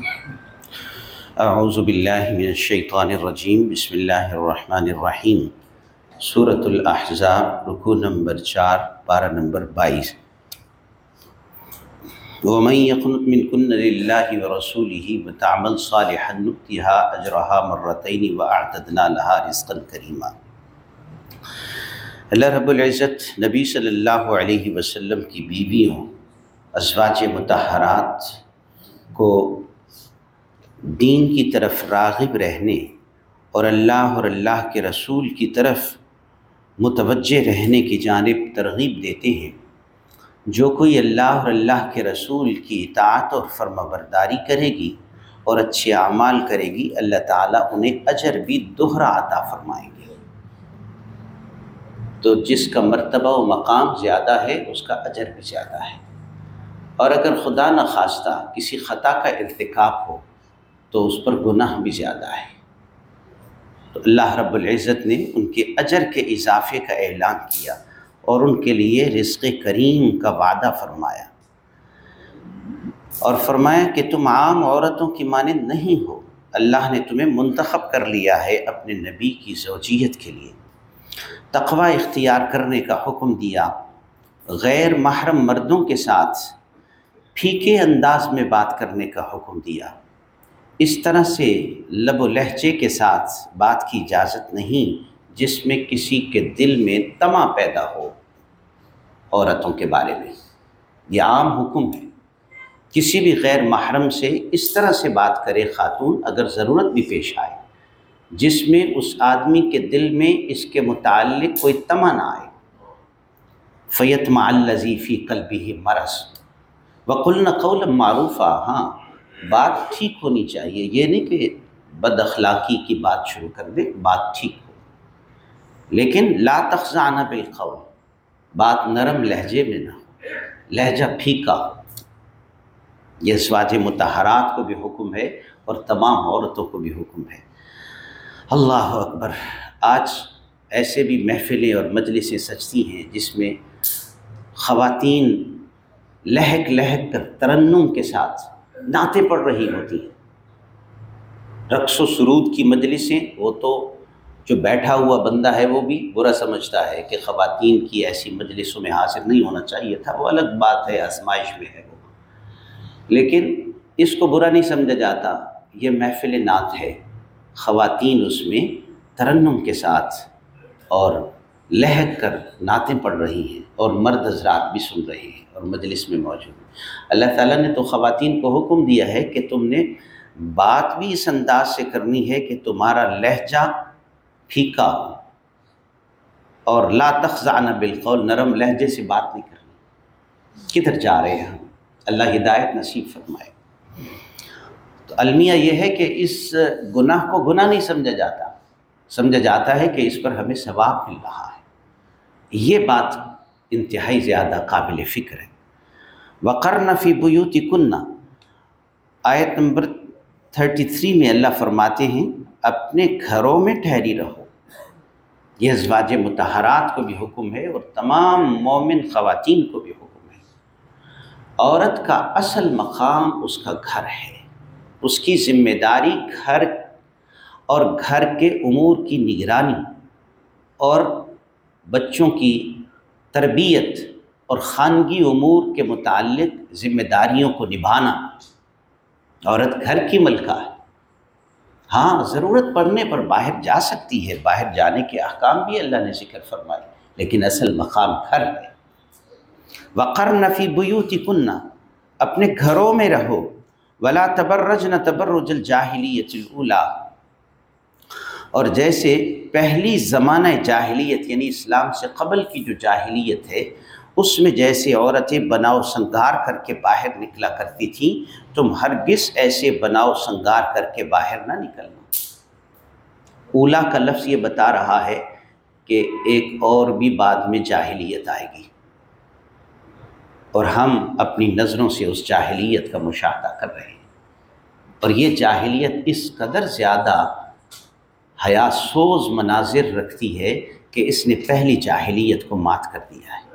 اعوذ باللہ من الشیطان الرجیم بسم اللہ الرحمن الرحیم سورة الاحزاب رکو نمبر چار، پارہ نمبر بائیس. ومن يقنط منكن لله ورسوله وتعمل صالحا نؤتها اجرها مرتين واعتدنا لها رزقا كريما. اللہ رب العزت نبی صلی اللہ علیہ وسلم کی بیویوں، ازواج متحرات کو دین کی طرف راغب رہنے اور اللہ اور اللہ کے رسول کی طرف متوجہ رہنے کی جانب ترغیب دیتے ہیں۔ جو کوئی اللہ اور اللہ کے رسول کی اطاعت اور فرما برداری کرے گی اور اچھے اعمال کرے گی، اللہ تعالیٰ انہیں اجر بھی دوہرا عطا فرمائیں گے۔ تو جس کا مرتبہ و مقام زیادہ ہے، اس کا اجر بھی زیادہ ہے۔ اور اگر خدا نخواستہ کسی خطا کا ارتکاب ہو تو اس پر گناہ بھی زیادہ ہے۔ تو اللہ رب العزت نے ان کے اجر کے اضافے کا اعلان کیا اور ان کے لیے رزق کریم کا وعدہ فرمایا اور فرمایا کہ تم عام عورتوں کی مانند نہیں ہو۔ اللہ نے تمہیں منتخب کر لیا ہے اپنے نبی کی زوجیت کے لیے۔ تقوی اختیار کرنے کا حکم دیا۔ غیر محرم مردوں کے ساتھ پھیکے انداز میں بات کرنے کا حکم دیا۔ اس طرح سے لب و لہجے کے ساتھ بات کی اجازت نہیں جس میں کسی کے دل میں تما پیدا ہو عورتوں کے بارے میں۔ یہ عام حکم ہے۔ کسی بھی غیر محرم سے اس طرح سے بات کرے خاتون اگر ضرورت بھی پیش آئے، جس میں اس آدمی کے دل میں اس کے متعلق کوئی تما نہ آئے۔ فیت معلزیفی قلبی مرض۔ وقل قول معروفہ ہاں۔ بات ٹھیک ہونی چاہیے۔ یہ نہیں کہ بد اخلاقی کی بات شروع کر دے بات ٹھیک ہو۔ لیکن لا تخزانہ بالقول بات نرم لہجے میں نہ ہو، لہجہ پھیکا ہو۔ یہ سواج متحرات کو بھی حکم ہے اور تمام عورتوں کو بھی حکم ہے۔ اللہ اکبر، آج ایسے بھی محفلیں اور مجلسیں سجتی ہیں جس میں خواتین لہک لہک کر ترنم کے ساتھ نعتیں پڑھ رہی ہوتی ہیں۔ رقص و سرود کی مجلسیں، وہ تو جو بیٹھا ہوا بندہ ہے وہ بھی برا سمجھتا ہے کہ خواتین کی ایسی مجلسوں میں حاصل نہیں ہونا چاہیے تھا، وہ الگ بات ہے، آزمائش میں ہے وہ۔ لیکن اس کو برا نہیں سمجھا جاتا، یہ محفل نعت ہے۔ خواتین اس میں ترنم کے ساتھ اور لہک کر نعتیں پڑھ رہی ہیں اور مرد حضرات بھی سن رہے ہیں۔ اور مجلس میں موجود ہیں۔ اللہ تعالیٰ نے تو خواتین کو حکم دیا ہے کہ تم نے بات بھی اس انداز سے کرنی ہے کہ تمہارا لہجہ پھیکا ہو اور لا تخزانہ بالقول، نرم لہجے سے بات نہیں کرنی۔ کدھر جا رہے ہیں ہم؟ اللہ ہدایت نصیب فرمائے۔ تو المیہ یہ ہے کہ اس گناہ کو گناہ نہیں سمجھا جاتا۔ سمجھا جاتا ہے کہ اس پر ہمیں ثواب مل رہا ہے۔ یہ بات انتہائی زیادہ قابل فکر ہے۔ وقرن فی بیوتی کنہ آیت نمبر 33 میں اللہ فرماتے ہیں، اپنے گھروں میں ٹھہری رہو۔ یہ ازواج متحرات کو بھی حکم ہے اور تمام مومن خواتین کو بھی حکم ہے۔ عورت کا اصل مقام اس کا گھر ہے۔ اس کی ذمہ داری گھر اور گھر کے امور کی نگرانی اور بچوں کی تربیت اور خانگی امور کے متعلق ذمہ داریوں کو نبھانا عورت گھر کی ملکہ ہے۔ ہاں ضرورت پڑنے پر باہر جا سکتی ہے۔ باہر جانے کے احکام بھی اللہ نے ذکر فرمائے، لیکن اصل مقام گھر ہے۔ وقر نفی بیوتی کنہ اپنے گھروں میں رہو۔ ولا تبرج نہ تبرج الجاہلیت الاولا اور جیسے پہلی زمانہ جاہلیت یعنی اسلام سے قبل کی جو جاہلیت ہے اس میں جیسے عورتیں بناؤ سنگار کر کے باہر نکلا کرتی تھیں، تم ہرگز ایسے بناؤ سنگار کر کے باہر نہ نکلنا۔ اولا کا لفظ یہ بتا رہا ہے کہ ایک اور بھی بعد میں جاہلیت آئے گی۔ اور ہم اپنی نظروں سے اس جاہلیت کا مشاہدہ کر رہے ہیں۔ اور یہ جاہلیت اس قدر زیادہ حیا سوز مناظر رکھتی ہے کہ اس نے پہلی جاہلیت کو مات کر دیا ہے۔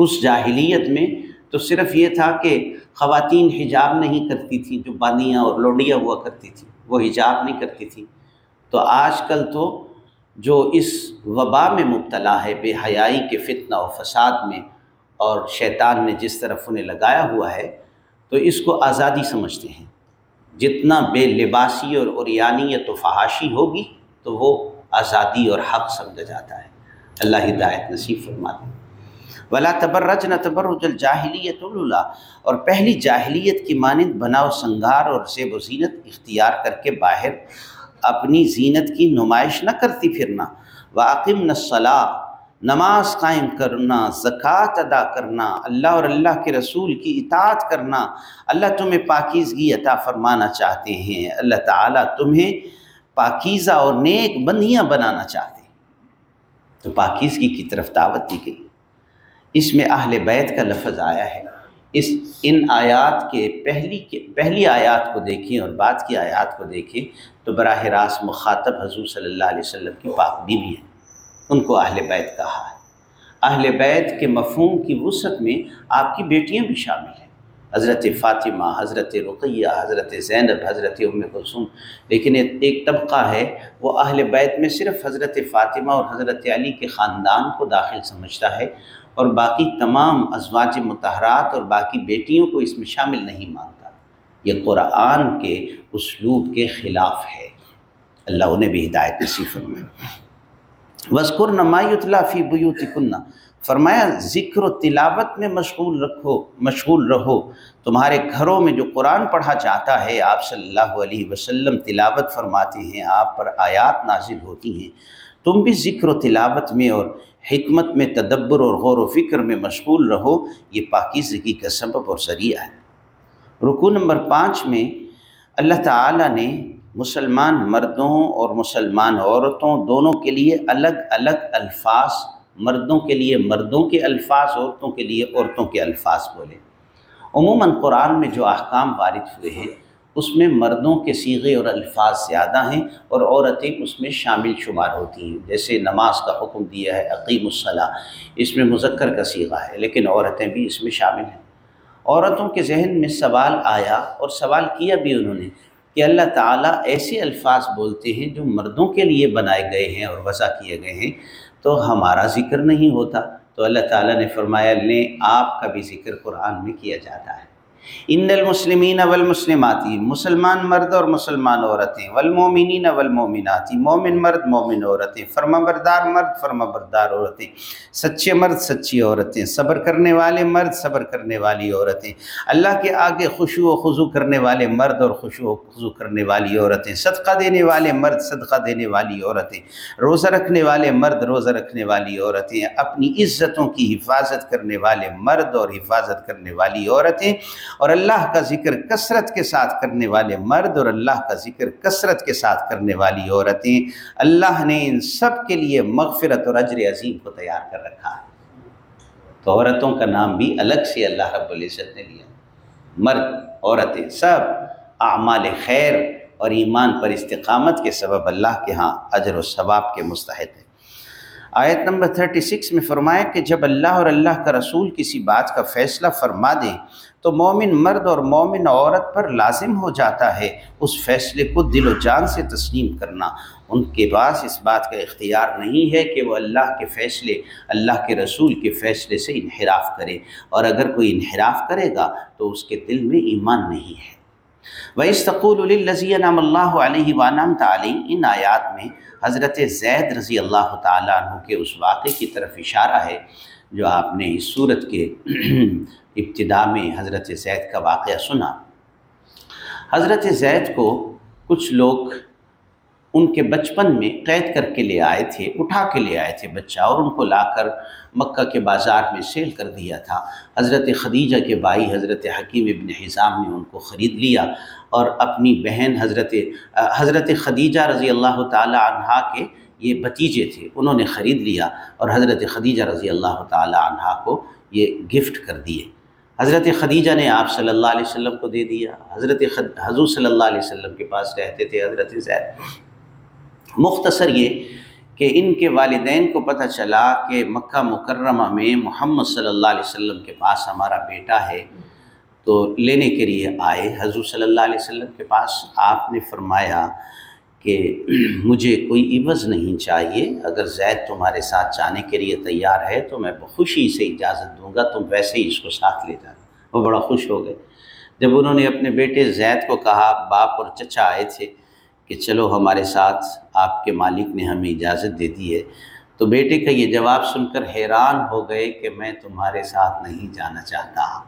اس جاہلیت میں تو صرف یہ تھا کہ خواتین حجاب نہیں کرتی تھیں، جو بانیاں اور لوڈیاں ہوا کرتی تھیں، وہ حجاب نہیں کرتی تھیں۔ تو آج کل تو جو اس وبا میں مبتلا ہے، بے حیائی کے فتنہ و فساد میں اور شیطان نے جس طرف انہیں لگایا ہوا ہے، تو اس کو آزادی سمجھتے ہیں۔ جتنا بے لباسی اور اوریانیت و فحاشی ہوگی، تو وہ آزادی اور حق سمجھا جاتا ہے۔ اللہ ہدایت نصیب فرما دیں ولا تبرج نہ تبرج الجاہلیت اللہ اور پہلی جاہلیت کی مانند بناؤ سنگار اور سیب و زینت اختیار کر کے باہر اپنی زینت کی نمائش نہ کرتی پھرنا۔ واقم نصلاح نماز قائم کرنا، زکوٰۃ ادا کرنا، اللہ اور اللہ کے رسول کی اطاعت کرنا۔ اللہ تمہیں پاکیزگی عطا فرمانا چاہتے ہیں۔ اللہ تعالیٰ تمہیں پاکیزہ اور نیک بندیاں بنانا چاہتے ہیں۔ تو پاکیزگی کی طرف دعوت دی گئی۔ اس میں اہل بیت کا لفظ آیا ہے۔ اس، ان آیات کے پہلی کے پہلی آیات کو دیکھیں اور بعد کی آیات کو دیکھیں تو براہ راست مخاطب حضور صلی اللہ علیہ وسلم کی پاک بیوی ہیں ان کو اہل بیت کہا ہے۔ اہل بیت کے مفہوم کی وسعت میں آپ کی بیٹیاں بھی شامل ہیں۔ حضرت فاطمہ، حضرت رقیہ، حضرت زینب، حضرت ام کلثوم۔ لیکن ایک طبقہ ہے، وہ اہل بیت میں صرف حضرت فاطمہ اور حضرت علی کے خاندان کو داخل سمجھتا ہے۔ اور باقی تمام ازواج متحرات اور باقی بیٹیوں کو اس میں شامل نہیں مانتا۔ یہ قرآن کے اسلوب کے خلاف ہے۔ اللہ انہیں بھی ہدایت نصیف میں وسکر نمائی اطلاع فی بیوتی کنہ فرمایا، ذکر و تلاوت میں مشغول رکھو، مشغول رہو۔ تمہارے گھروں میں جو قرآن پڑھا جاتا ہے، آپ صلی اللہ علیہ وسلم تلاوت فرماتے ہیں، آپ پر آیات نازل ہوتی ہیں۔ تم بھی ذکر و تلاوت میں اور حکمت میں تدبر اور غور و فکر میں مشغول رہو، یہ پاکیزگی کا سبب اور ذریعہ ہے۔ رکو نمبر پانچ میں اللہ تعالیٰ نے مسلمان مردوں اور مسلمان عورتوں دونوں کے لیے الگ الگ الفاظ، مردوں کے لیے مردوں کے الفاظ، عورتوں کے لیے عورتوں کے الفاظ بولے۔ عموماً قرآن میں جو احکام وارد ہوئے ہیں اس میں مردوں کے سیغے اور الفاظ زیادہ ہیں اور عورتیں اس میں شامل شمار ہوتی ہیں۔ جیسے نماز کا حکم دیا ہے عقیم الصلاح اس میں مذکر کا سیغہ ہے، لیکن عورتیں بھی اس میں شامل ہیں۔ عورتوں کے ذہن میں سوال آیا اور سوال کیا بھی انہوں نے، کہ اللہ تعالیٰ ایسے الفاظ بولتے ہیں جو مردوں کے لیے بنائے گئے ہیں اور وضع کیے گئے ہیں، تو ہمارا ذکر نہیں ہوتا۔ تو اللہ تعالیٰ نے فرمایا، لیں، آپ کا بھی ذکر قرآن میں کیا جاتا ہے۔ ان المسلمین والمسلماتی مسلمان مرد اور مسلمان عورتیں والمومنین والمومناتی مومن مرد، مومن عورتیں فرما بردار مرد فرما بردار عورتیں سچے مرد، سچی عورتیں صبر کرنے والے مرد، صبر کرنے والی عورتیں اللہ کے آگے خوشو و خضو کرنے والے مرد اور خوشو و خضو کرنے والی عورتیں صدقہ دینے والے مرد، صدقہ دینے والی عورتیں روزہ رکھنے والے مرد، روزہ رکھنے والی عورتیں اپنی عزتوں کی حفاظت کرنے والے مرد اور حفاظت کرنے والی عورتیں اور اللہ کا ذکر کثرت کے ساتھ کرنے والے مرد اور اللہ کا ذکر کثرت کے ساتھ کرنے والی عورتیں، اللہ نے ان سب کے لیے مغفرت اور اجر عظیم کو تیار کر رکھا ہے۔ تو عورتوں کا نام بھی الگ سے اللہ رب العزت نے لیا۔ مرد، عورتیں، سب اعمال خیر اور ایمان پر استقامت کے سبب اللہ کے ہاں اجر و ثواب کے مستحق ہیں۔ آیت نمبر 36 میں فرمایا کہ جب اللہ اور اللہ کا رسول کسی بات کا فیصلہ فرما دیں تو مومن مرد اور مومن عورت پر لازم ہو جاتا ہے اس فیصلے کو دل و جان سے تسلیم کرنا۔ ان کے پاس اس بات کا اختیار نہیں ہے کہ وہ اللہ کے فیصلے، اللہ کے رسول کے فیصلے سے انحراف کرے۔ اور اگر کوئی انحراف کرے گا تو اس کے دل میں ایمان نہیں ہے۔ وَإِسْتَقُولُ لِلَّذِيَ نَامَ اللَّهُ عَلَيْهِ وَانَمْ تَعْلِيمِ ان آیات میں حضرت زید رضی اللہ تعالیٰ عنہ کے اس واقعے کی طرف اشارہ ہے، جو آپ نے اس صورت کے ابتدا میں حضرت زید کا واقعہ سنا۔ حضرت زید کو کچھ لوگ ان کے بچپن میں قید کر کے لے آئے تھے، اٹھا کے لے آئے تھے بچہ اور ان کو لا کر مکہ کے بازار میں سیل کر دیا تھا۔ حضرت خدیجہ کے بھائی حضرت حکیم ابن حضام نے ان کو خرید لیا اور اپنی بہن حضرت حضرت خدیجہ رضی اللہ تعالی عنہ کے یہ بتیجے تھے، انہوں نے خرید لیا اور حضرت خدیجہ رضی اللہ تعالی عنہ کو یہ گفٹ کر دیے۔ حضرت خدیجہ نے آپ صلی اللہ علیہ وسلم کو دے دیا۔ حضرت حضور صلی اللہ علیہ وسلم کے پاس رہتے تھے حضرت زید۔ مختصر یہ کہ ان کے والدین کو پتہ چلا کہ مکہ مکرمہ میں محمد صلی اللہ علیہ وسلم کے پاس ہمارا بیٹا ہے۔ تو لینے کے لیے آئے۔ حضور صلی اللہ علیہ وسلم کے پاس آپ نے فرمایا کہ مجھے کوئی عوض نہیں چاہیے۔ اگر زید تمہارے ساتھ جانے کے لیے تیار ہے تو میں خوشی سے اجازت دوں گا۔ تم ویسے ہی اس کو ساتھ لے جانا۔ وہ بڑا خوش ہو گئے۔ جب انہوں نے اپنے بیٹے زید کو کہا، باپ اور چچا آئے تھے۔ کہ چلو ہمارے ساتھ آپ کے مالک نے ہمیں اجازت دے دی ہے۔ تو بیٹے کا یہ جواب سن کر حیران ہو گئے کہ میں تمہارے ساتھ نہیں جانا چاہتا۔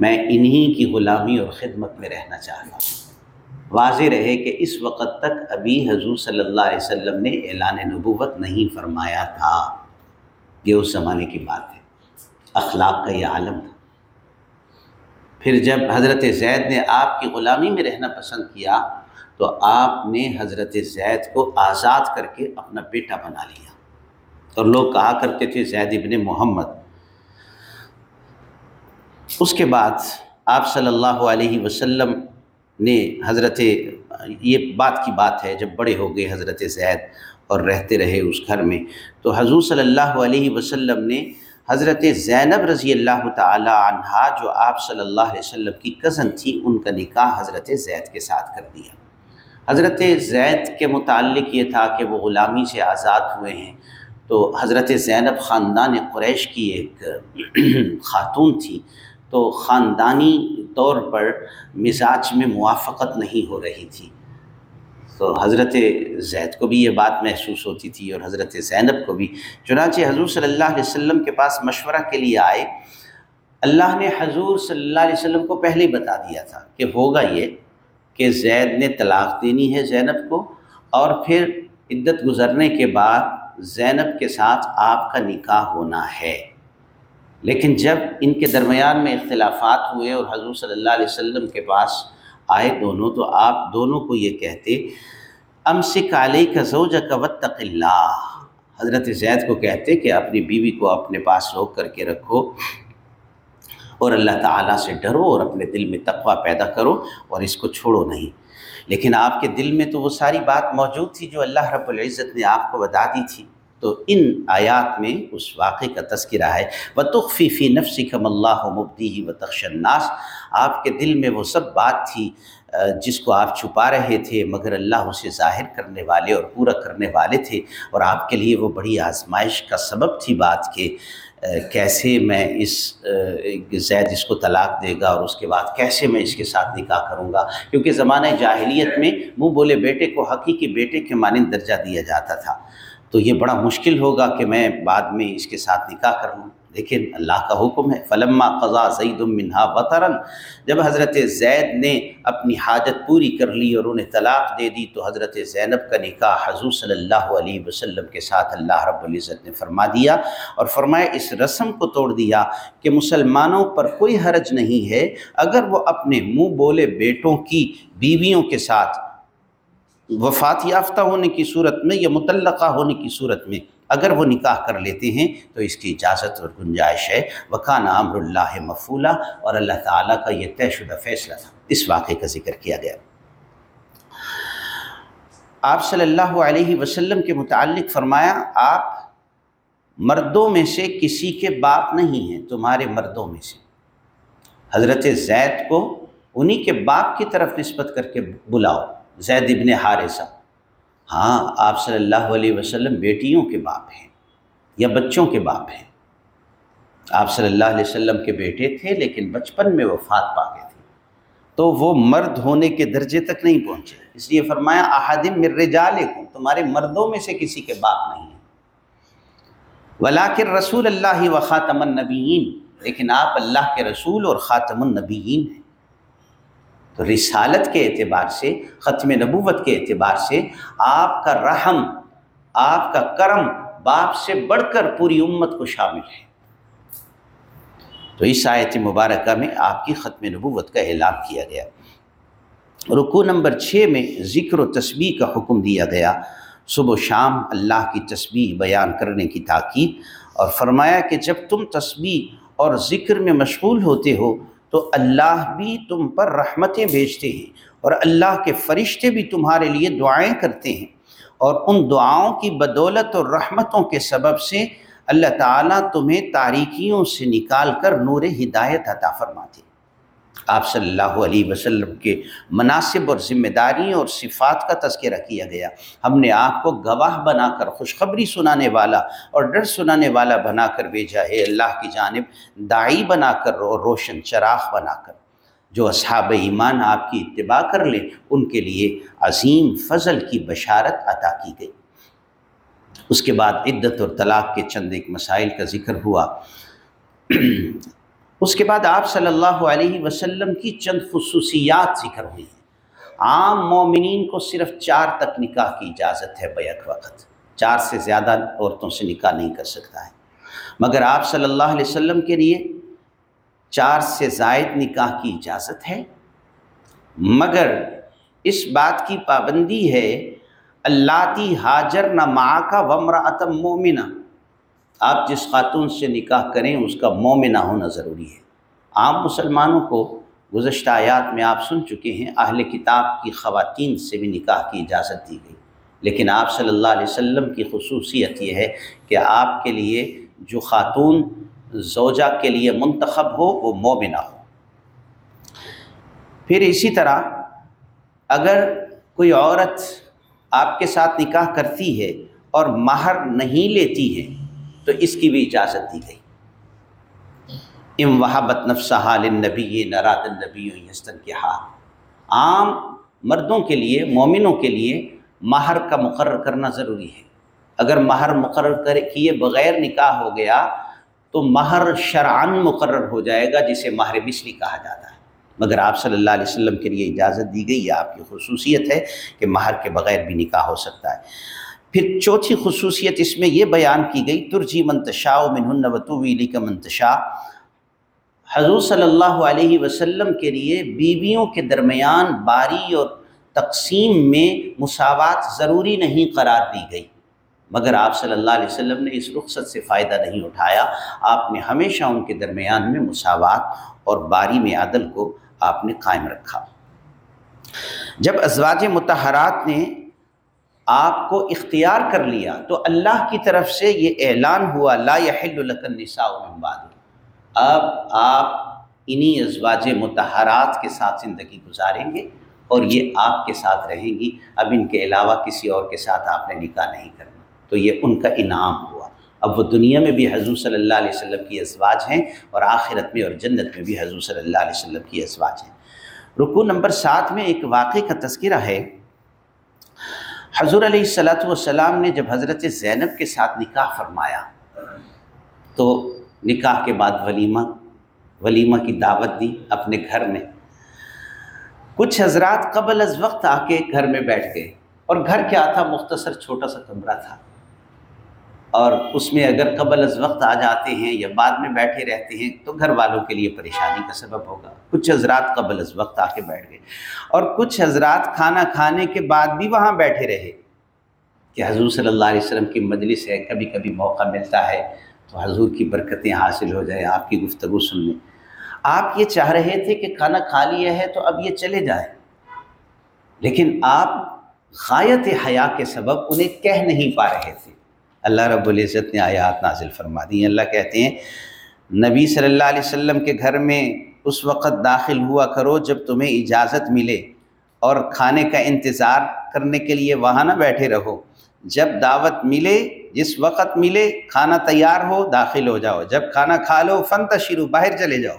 میں انہی کی غلامی اور خدمت میں رہنا چاہتا ہوں۔ واضح رہے کہ اس وقت تک ابھی حضور صلی اللہ علیہ وسلم نے اعلان نبوت نہیں فرمایا تھا۔ یہ اس زمانے کی بات ہے۔ اخلاق کا یہ عالم تھا۔ پھر جب حضرت زید نے آپ کی غلامی میں رہنا پسند کیا تو آپ نے حضرت زید کو آزاد کر کے اپنا بیٹا بنا لیا۔ اور لوگ کہا کرتے تھے زید ابن محمد۔ اس کے بعد آپ صلی اللہ علیہ وسلم نے حضرت، یہ بات کی بات ہے، جب بڑے ہو گئے حضرت زید اور رہتے رہے اس گھر میں، تو حضور صلی اللہ علیہ وسلم نے حضرت زینب رضی اللہ تعالی عنہ جو آپ صلی اللہ علیہ وسلم کی کزن تھی، ان کا نکاح حضرت زید کے ساتھ کر دیا۔ حضرت زید کے متعلق یہ تھا کہ وہ غلامی سے آزاد ہوئے ہیں۔ تو حضرت زینب خاندان قریش کی ایک خاتون تھی۔ تو خاندانی طور پر مزاج میں موافقت نہیں ہو رہی تھی۔ تو حضرت زید کو بھی یہ بات محسوس ہوتی تھی اور حضرت زینب کو بھی۔ چنانچہ حضور صلی اللہ علیہ وسلم کے پاس مشورہ کے لیے آئے۔ اللہ نے حضور صلی اللہ علیہ وسلم کو پہلے ہی بتا دیا تھا کہ ہوگا یہ۔ کہ زید نے طلاق دینی ہے زینب کو اور پھر عدت گزرنے کے بعد زینب کے ساتھ آپ کا نکاح ہونا ہے۔ لیکن جب ان کے درمیان میں اختلافات ہوئے اور حضور صلی اللہ علیہ وسلم کے پاس آئے دونوں، تو آپ دونوں کو یہ کہتے ام سکھ علیہ کا زوجہ کا وطق اللہ۔ حضرت زید کو کہتے کہ اپنی بیوی کو اپنے پاس روک کر کے رکھو۔ اور اللہ تعالیٰ سے ڈرو اور اپنے دل میں تقوی پیدا کرو اور اس کو چھوڑو نہیں۔ لیکن آپ کے دل میں تو وہ ساری بات موجود تھی جو اللہ رب العزت نے آپ کو بتا دی تھی۔ تو ان آیات میں اس واقعے کا تذکرہ ہے۔ و تخفی فی نفسی کم اللہ مبدی و تخش الناس۔ آپ کے دل میں وہ سب بات تھی جس کو آپ چھپا رہے تھے، مگر اللہ اسے ظاہر کرنے والے اور پورا کرنے والے تھے۔ اور آپ کے لیے وہ بڑی آزمائش کا سبب تھی بات کہ کیسے میں اس زید اس کو طلاق دے گا اور اس کے بعد کیسے میں اس کے ساتھ نکاح کروں گا؟ کیونکہ زمانہ جاہلیت میں منہ بولے بیٹے کو حقیقی بیٹے کے مانند درجہ دیا جاتا تھا۔ تو یہ بڑا مشکل ہوگا کہ میں بعد میں اس کے ساتھ نکاح کر لوں۔ لیکن اللہ کا حکم ہے، فلما قضا زید المنہا وطرن جب حضرت زید نے اپنی حاجت پوری کر لی اور انہیں طلاق دے دی، تو حضرت زینب کا نکاح حضور صلی اللہ علیہ وسلم کے ساتھ اللہ رب العزت نے فرما دیا اور فرمایا، اس رسم کو توڑ دیا کہ مسلمانوں پر کوئی حرج نہیں ہے۔ اگر وہ اپنے منہ بولے بیٹوں کی بیویوں کے ساتھ وفات یافتہ ہونے کی صورت میں یا متعلقہ ہونے کی صورت میں اگر وہ نکاح کر لیتے ہیں تو اس کی اجازت اور گنجائش ہے۔ وقان عامر اللہ مفولہ اور اللہ تعالیٰ کا یہ طے شدہ فیصلہ تھا۔ اس واقعے کا ذکر کیا گیا۔ آپ صلی اللہ علیہ وسلم کے متعلق فرمایا، آپ مردوں میں سے کسی کے باپ نہیں ہیں، تمہارے مردوں میں سے۔ حضرت زید کو انہی کے باپ کی طرف نسبت کر کے بلاؤ۔ زید ابن حارثہ۔ ہاں آپ صلی اللہ علیہ وسلم بیٹیوں کے باپ ہیں یا بچوں کے باپ ہیں۔ آپ صلی اللہ علیہ وسلم کے بیٹے تھے لیکن بچپن میں وفات پا گئے تھے۔ تو وہ مرد ہونے کے درجے تک نہیں پہنچے۔ اس لیے فرمایا احادم مر جالے کو تمہارے مردوں میں سے کسی کے باپ نہیں ہیں۔ ولاکر رسول اللہ و خاتم النبیین لیکن آپ اللہ کے رسول اور خاتم النبیین ہیں۔ تو رسالت کے اعتبار سے، ختم نبوت کے اعتبار سے آپ کا رحم، آپ کا کرم باپ سے بڑھ کر پوری امت کو شامل ہے۔ تو اس آیت مبارکہ میں آپ کی ختم نبوت کا اعلان کیا گیا۔ رکو نمبر چھ میں ذکر و تسبیح کا حکم دیا گیا۔ صبح و شام اللہ کی تسبیح بیان کرنے کی تاکید اور فرمایا کہ جب تم تسبیح اور ذکر میں مشغول ہوتے ہو تو اللہ بھی تم پر رحمتیں بھیجتے ہیں اور اللہ کے فرشتے بھی تمہارے لیے دعائیں کرتے ہیں اور ان دعاؤں کی بدولت اور رحمتوں کے سبب سے اللہ تعالیٰ تمہیں تاریکیوں سے نکال کر نور ہدایت عطا فرماتے آپ صلی اللہ علیہ وسلم کے مناسب اور ذمہ داری اور صفات کا تذکرہ کیا گیا۔ ہم نے آپ کو گواہ بنا کر، خوشخبری سنانے والا اور ڈر سنانے والا بنا کر بھیجا۔ ہے اللہ کی جانب دائی بنا کر اور روشن چراغ بنا کر۔ جو اصحاب ایمان آپ کی اتباع کر لیں، ان کے لیے عظیم فضل کی بشارت عطا کی گئی۔ اس کے بعد عدت اور طلاق کے چند ایک مسائل کا ذکر ہوا۔ اس کے بعد آپ صلی اللہ علیہ وسلم کی چند خصوصیات ذکر ہوئی ہیں۔ عام مومنین کو صرف چار تک نکاح کی اجازت ہے بیک وقت۔ چار سے زیادہ عورتوں سے نکاح نہیں کر سکتا ہے۔ مگر آپ صلی اللہ علیہ وسلم کے لیے چار سے زائد نکاح کی اجازت ہے۔ مگر اس بات کی پابندی ہے اللہ حاجر نہ ماں کا ومراتم مومنہ آپ جس خاتون سے نکاح کریں، اس کا مومنہ ہونا ضروری ہے۔ عام مسلمانوں کو گزشتہ آیات میں آپ سن چکے ہیں، اہل کتاب کی خواتین سے بھی نکاح کی اجازت دی گئی۔ لیکن آپ صلی اللہ علیہ وسلم کی خصوصیت یہ ہے کہ آپ کے لیے جو خاتون زوجہ کے لیے منتخب ہو، وہ مومنہ ہو۔ پھر اسی طرح اگر کوئی عورت آپ کے ساتھ نکاح کرتی ہے اور مہر نہیں لیتی ہے تو اس کی بھی اجازت دی گئی۔ ام وحبت نفس حال نبی نراد النبی یستن کے عام مردوں کے لیے، مومنوں کے لیے مہر کا مقرر کرنا ضروری ہے۔ اگر مہر مقرر کر کیے بغیر نکاح ہو گیا، تو مہر شرعن مقرر ہو جائے گا، جسے مہر مثلی کہا جاتا ہے۔ مگر آپ صلی اللہ علیہ وسلم کے لیے اجازت دی گئی، یہ آپ کی خصوصیت ہے کہ مہر کے بغیر بھی نکاح ہو سکتا ہے۔ پھر چوتھی خصوصیت اس میں یہ بیان کی گئی، ترجی منتشا و منہن وطویلی کا منتشا حضور صلی اللہ علیہ وسلم کے لیے بیویوں کے درمیان باری اور تقسیم میں مساوات ضروری نہیں قرار دی گئی۔ مگر آپ صلی اللہ علیہ وسلم نے اس رخصت سے فائدہ نہیں اٹھایا۔ آپ نے ہمیشہ ان کے درمیان میں مساوات اور باری میں عدل کو آپ نے قائم رکھا۔ جب ازواج متحرات نے آپ کو اختیار کر لیا تو اللہ کی طرف سے یہ اعلان ہوا، لا يحل لك النساء من بعد۔ اب آپ انہی ازواج متحرات کے ساتھ زندگی گزاریں گے اور یہ آپ کے ساتھ رہیں گی۔ اب ان کے علاوہ کسی اور کے ساتھ آپ نے نکاح نہیں کرنا۔ تو یہ ان کا انعام ہوا۔ اب وہ دنیا میں بھی حضور صلی اللہ علیہ وسلم کی ازواج ہیں اور آخرت میں اور جنت میں بھی حضور صلی اللہ علیہ وسلم کی ازواج ہیں۔ رکو نمبر سات میں ایک واقعے کا تذکرہ ہے۔ حضور علیہ السلاۃ والسلام نے جب حضرت زینب کے ساتھ نکاح فرمایا، تو نکاح کے بعد ولیمہ ولیمہ کی دعوت دی اپنے گھر میں۔ کچھ حضرات قبل از وقت آ کے گھر میں بیٹھ گئے اور گھر کیا تھا؟ مختصر چھوٹا سا کمرہ تھا۔ اور اس میں اگر قبل از وقت آ جاتے ہیں یا بعد میں بیٹھے رہتے ہیں تو گھر والوں کے لیے پریشانی کا سبب ہوگا۔ کچھ حضرات قبل از وقت آ کے بیٹھ گئے۔ اور کچھ حضرات کھانا کھانے کے بعد بھی وہاں بیٹھے رہے۔ کہ حضور صلی اللہ علیہ وسلم کی مجلس ہے، کبھی کبھی موقع ملتا ہے تو حضور کی برکتیں حاصل ہو جائیں آپ کی گفتگو سن لیں آپ یہ چاہ رہے تھے کہ کھانا کھا لیا ہے تو اب یہ چلے جائیں۔ لیکن آپ غایت حیا کے سبب انہیں کہہ نہیں پا رہے تھے۔ اللہ رب العزت نے آیات نازل فرما دی اللہ کہتے ہیں، نبی صلی اللہ علیہ وسلم کے گھر میں اس وقت داخل ہوا کرو جب تمہیں اجازت ملے اور کھانے کا انتظار کرنے کے لیے وہاں نہ بیٹھے رہو۔ جب دعوت ملے، جس وقت ملے، کھانا تیار ہو، داخل ہو جاؤ۔ جب کھانا کھا لو فن تشرو باہر چلے جاؤ۔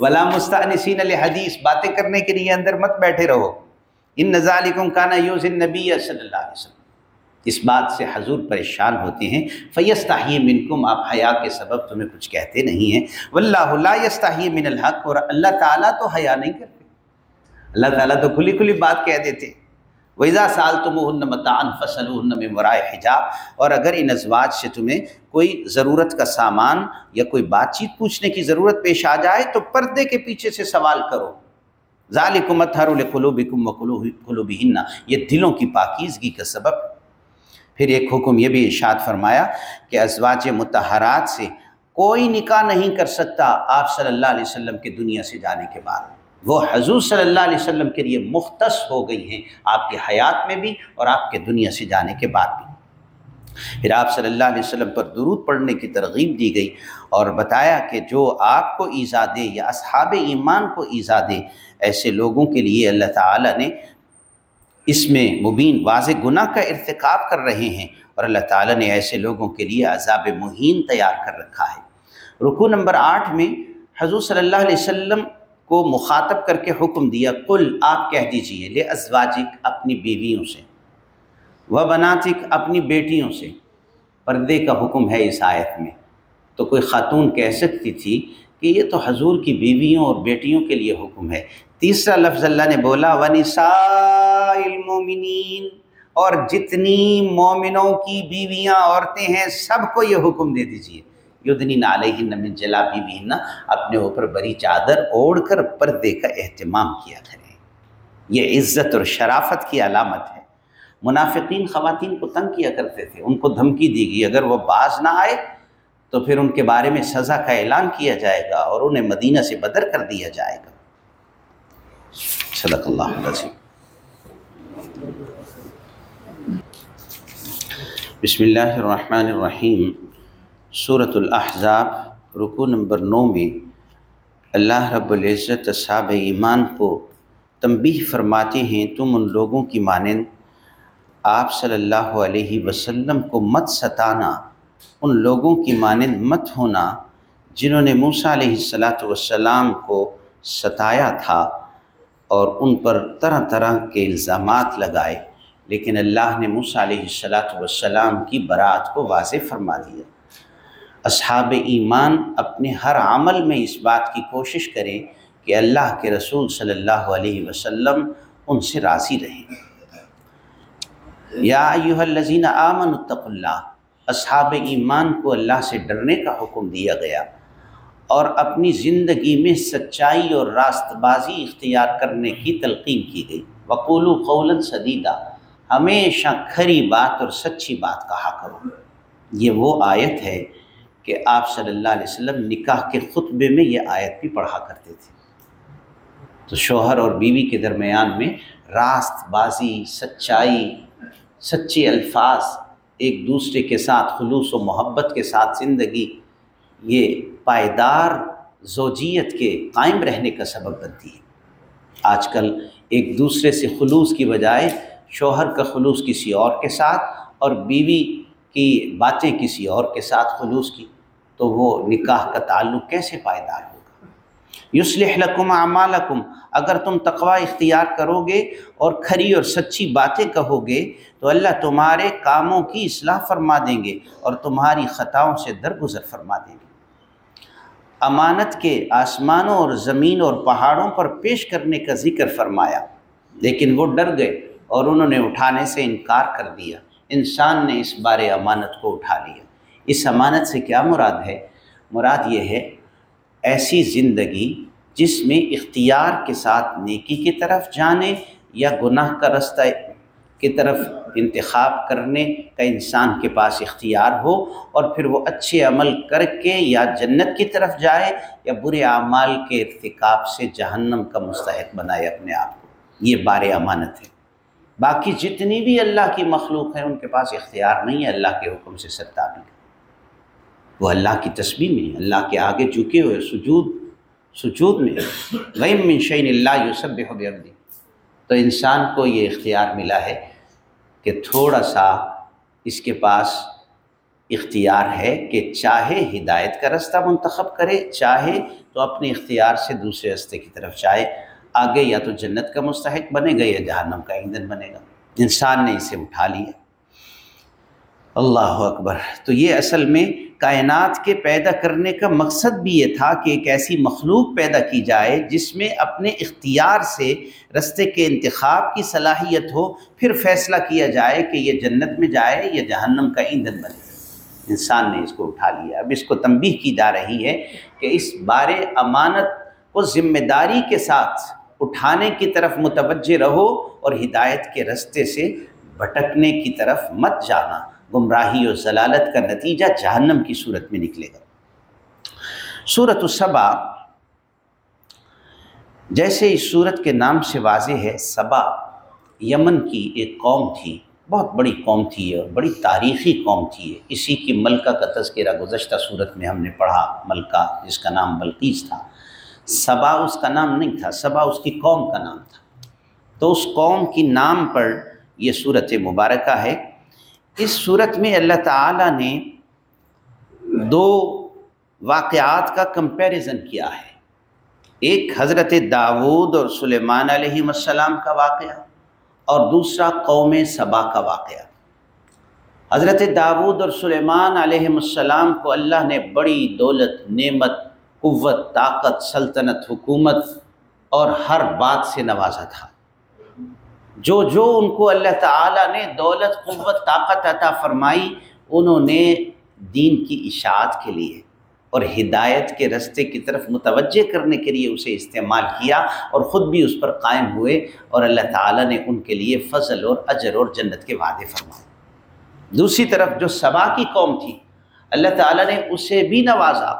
ولا مستانسین الحدیث باتیں کرنے کے لیے اندر مت بیٹھے رہو۔ ان نظالکم کانا یوز نبی صلی اللہ علیہ وسلم۔ اس بات سے حضور پریشان ہوتے ہیں فیستاہی منکم آپ حیا کے سبب تمہیں کچھ کہتے نہیں ہیں۔ واللہ لا یستاہی من الحق، اور اللہ تعالیٰ تو حیا نہیں کرتے۔ اللہ تعالیٰ تو کھلی کھلی بات کہہ دیتے۔ ویزا سال تم متعن فصل میں مرائے حجاب۔ اور اگر ان ازواج سے تمہیں کوئی ضرورت کا سامان یا کوئی بات چیت پوچھنے کی ضرورت پیش آ جائے، تو پردے کے پیچھے سے سوال کرو۔ ظالکمت ہر القلوبکم وقلوب یہ دلوں کی پاکیزگی کا سبب پھر ایک حکم یہ بھی ارشاد فرمایا کہ ازواج متحرات سے کوئی نکاح نہیں کر سکتا آپ صلی اللہ علیہ وسلم کے دنیا سے جانے کے بعد۔ وہ حضور صلی اللہ علیہ وسلم کے لیے مختص ہو گئی ہیں آپ کے حیات میں بھی اور آپ کے دنیا سے جانے کے بعد بھی۔ پھر آپ صلی اللہ علیہ وسلم پر درود پڑھنے کی ترغیب دی گئی اور بتایا کہ جو آپ کو ایزا دے یا اصحاب ایمان کو ایزا دے، ایسے لوگوں کے لیے اللہ تعالیٰ نے اس میں مبین واضح گناہ کا ارتکاب کر رہے ہیں اور اللہ تعالیٰ نے ایسے لوگوں کے لیے عذاب مہین تیار کر رکھا ہے۔ رکو نمبر آٹھ میں حضور صلی اللہ علیہ وسلم کو مخاطب کر کے حکم دیا کل آپ کہہ دیجیے، لے ازواجک اپنی بیویوں سے، و بناتک اپنی بیٹیوں سے۔ پردے کا حکم ہے اس آیت میں۔ تو کوئی خاتون کہہ سکتی تھی کہ یہ تو حضور کی بیویوں اور بیٹیوں کے لیے حکم ہے۔ تیسرا لفظ اللہ نے بولا، ونساء المومنین اور جتنی مومنوں کی بیویاں عورتیں ہیں، سب کو یہ حکم دے دیجیے۔ یدنی علیہن من جلا بیوین اپنے اوپر بری چادر اوڑھ کر پردے کا اہتمام کیا کریں۔ یہ عزت اور شرافت کی علامت ہے۔ منافقین خواتین کو تنگ کیا کرتے تھے، ان کو دھمکی دی گئی۔ اگر وہ باز نہ آئے، تو پھر ان کے بارے میں سزا کا اعلان کیا جائے گا اور انہیں مدینہ سے بدر کر دیا جائے گا۔ صدق اللہ علیہ بسم اللہ الرحمن الرحیم۔ صورت الاحزاب رکو نمبر نو میں اللہ رب العزت اصحاب ایمان کو تنبیہ فرماتے ہیں، تم ان لوگوں کی مانند آپ صلی اللہ علیہ وسلم کو مت ستانا، ان لوگوں کی مانند مت ہونا جنہوں نے موسیٰ علیہ السلاۃ والسلام کو ستایا تھا۔ اور ان پر طرح طرح کے الزامات لگائے، لیکن اللہ نے موسیٰ علیہ السلاۃ والسلام کی برات کو واضح فرما دیا۔ اصحاب ایمان اپنے ہر عمل میں اس بات کی کوشش کریں کہ اللہ کے رسول صلی اللہ علیہ وسلم ان سے راضی رہیں۔ یا ایوہ الذین آمن اتق اللہ، اصحاب ایمان کو اللہ سے ڈرنے کا حکم دیا گیا۔ اور اپنی زندگی میں سچائی اور راست بازی اختیار کرنے کی تلقین کی گئی۔ وقول و قول سدیدہ ہمیشہ کھری بات اور سچی بات کہا کرو۔ یہ وہ آیت ہے کہ آپ صلی اللہ علیہ وسلم نکاح کے خطبے میں یہ آیت بھی پڑھا کرتے تھے۔ تو شوہر اور بیوی کے درمیان میں راست بازی سچائی، سچے الفاظ، ایک دوسرے کے ساتھ خلوص و محبت کے ساتھ زندگی، یہ پائیدار زوجیت کے قائم رہنے کا سبب بنتی ہے۔ آج کل ایک دوسرے سے خلوص کی بجائے شوہر کا خلوص کسی اور کے ساتھ اور بیوی کی باتیں کسی اور کے ساتھ خلوص کی، تو وہ نکاح کا تعلق کیسے پائیدار ہوگا؟ یسلح لکم اعمالکم، اگر تم تقوی اختیار کرو گے اور کھری اور سچی باتیں کہو گے تو اللہ تمہارے کاموں کی اصلاح فرما دیں گے اور تمہاری خطاؤں سے درگزر فرما دیں گے۔ امانت کے آسمانوں اور زمین اور پہاڑوں پر پیش کرنے کا ذکر فرمایا، لیکن وہ ڈر گئے اور انہوں نے اٹھانے سے انکار کر دیا۔ انسان نے اس بارے امانت کو اٹھا لیا۔ اس امانت سے کیا مراد ہے؟ مراد یہ ہے، ایسی زندگی جس میں اختیار کے ساتھ نیکی کی طرف جانے یا گناہ کا رستہ کی طرف انتخاب کرنے کا انسان کے پاس اختیار ہو اور پھر وہ اچھے عمل کر کے یا جنت کی طرف جائے یا برے اعمال کے ارتکاب سے جہنم کا مستحق بنائے اپنے آپ کو۔ یہ بار امانت ہے۔ باقی جتنی بھی اللہ کی مخلوق ہیں، ان کے پاس اختیار نہیں ہے۔ اللہ کے حکم سے ستابی وہ اللہ کی تسبیح میں اللہ کے آگے جھکے ہوئے سجود سجود میں غیم من شعین اللہ یوسب بحبی تو انسان کو یہ اختیار ملا ہے کہ تھوڑا سا اس کے پاس اختیار ہے کہ چاہے ہدایت کا رستہ منتخب کرے، چاہے تو اپنے اختیار سے دوسرے رستے کی طرف چاہے آگے یا تو جنت کا مستحق بنے گا یا جہنم کا ایندھن بنے گا۔ انسان نے اسے اٹھا لیا۔ اللہ اکبر۔ تو یہ اصل میں کائنات کے پیدا کرنے کا مقصد بھی یہ تھا کہ ایک ایسی مخلوق پیدا کی جائے جس میں اپنے اختیار سے رستے کے انتخاب کی صلاحیت ہو، پھر فیصلہ کیا جائے کہ یہ جنت میں جائے یا جہنم کا ایندھن بنے۔ انسان نے اس کو اٹھا لیا۔ اب اس کو تنبیہ کی جا رہی ہے کہ اس بار امانت کو ذمہ داری کے ساتھ اٹھانے کی طرف متوجہ رہو اور ہدایت کے رستے سے بھٹکنے کی طرف مت جانا۔ گمراہی اور ضلالت کا نتیجہ جہنم کی صورت میں نکلے گا۔ صورت الصبا جیسے اس صورت کے نام سے واضح ہے صبا یمن کی ایک قوم تھی، بہت بڑی قوم تھی اور بڑی تاریخی قوم تھی۔ اسی کی ملکہ کا تذکرہ گزشتہ صورت میں ہم نے پڑھا، ملکہ جس کا نام بلقیس تھا۔ صبا اس کا نام نہیں تھا صبا اس کی قوم کا نام تھا۔ تو اس قوم کی نام پر یہ صورت مبارکہ ہے۔ اس صورت میں اللہ تعالیٰ نے دو واقعات کا کمپیریزن کیا ہے۔ ایک حضرت داود اور سلیمان علیہ السلام کا واقعہ اور دوسرا قوم صبا کا واقعہ۔ حضرت داود اور سلیمان علیہ السلام کو اللہ نے بڑی دولت، نعمت، قوت، طاقت، سلطنت، حکومت اور ہر بات سے نوازا تھا۔ جو جو ان کو اللہ تعالیٰ نے دولت، قوت، طاقت عطا فرمائی، انہوں نے دین کی اشاعت کے لیے اور ہدایت کے رستے کی طرف متوجہ کرنے کے لیے اسے استعمال کیا اور خود بھی اس پر قائم ہوئے اور اللہ تعالیٰ نے ان کے لیے فضل اور اجر اور جنت کے وعدے فرمائے۔ دوسری طرف جو صبا کی قوم تھی، اللہ تعالیٰ نے اسے بھی نوازا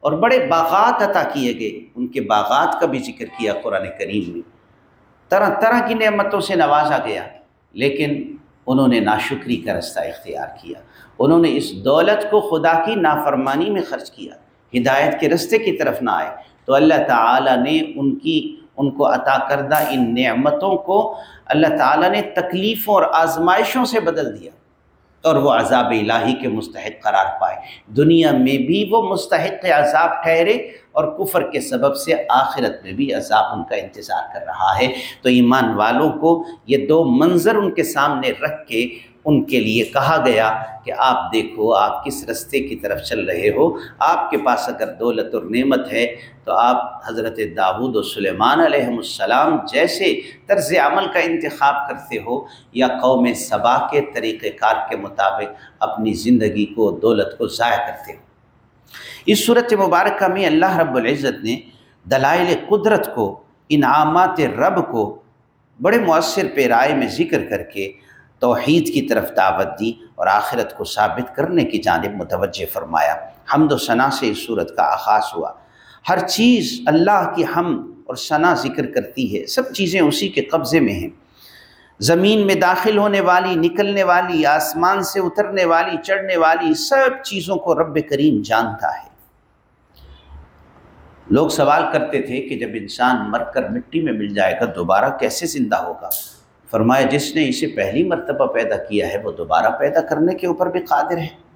اور بڑے باغات عطا کیے گئے۔ ان کے باغات کا بھی ذکر کیا قرآن کریم میں۔ طرح طرح کی نعمتوں سے نوازا گیا، لیکن انہوں نے ناشکری کا رستہ اختیار کیا۔ انہوں نے اس دولت کو خدا کی نافرمانی میں خرچ کیا۔ ہدایت کے رستے کی طرف نہ آئے۔ تو اللہ تعالیٰ نے ان کی ان کو عطا کردہ ان نعمتوں کو اللہ تعالیٰ نے تکلیفوں اور آزمائشوں سے بدل دیا۔ اور وہ عذاب الہی کے مستحق قرار پائے۔ دنیا میں بھی وہ مستحق عذاب ٹھہرے اور کفر کے سبب سے آخرت میں بھی عذاب ان کا انتظار کر رہا ہے۔ تو ایمان والوں کو یہ دو منظر ان کے سامنے رکھ کے ان کے لیے کہا گیا کہ آپ دیکھو، آپ کس رستے کی طرف چل رہے ہو۔ آپ کے پاس اگر دولت اور نعمت ہے تو آپ حضرت داود و سلیمان علیہ السلام جیسے طرز عمل کا انتخاب کرتے ہو یا قوم صبا کے طریقۂ کار کے مطابق اپنی زندگی کو، دولت کو ضائع کرتے ہو۔ اس صورت مبارکہ میں اللہ رب العزت نے دلائل قدرت کو، انعامات رب کو بڑے مؤثر پیرائے میں ذکر کر کے توحید کی طرف دعوت دی اور آخرت کو ثابت کرنے کی جانب متوجہ فرمایا۔ حمد و ثنا سے اس صورت کا آغاز ہوا۔ ہر چیز اللہ کی حمد اور ثنا ذکر کرتی ہے۔ سب چیزیں اسی کے قبضے میں ہیں۔ زمین میں داخل ہونے والی، نکلنے والی، آسمان سے اترنے والی، چڑھنے والی، سب چیزوں کو رب کریم جانتا ہے۔ لوگ سوال کرتے تھے کہ جب انسان مر کر مٹی میں مل جائے گا، دوبارہ کیسے زندہ ہوگا؟ فرمایا، جس نے اسے پہلی مرتبہ پیدا کیا ہے، وہ دوبارہ پیدا کرنے کے اوپر بھی قادر ہے۔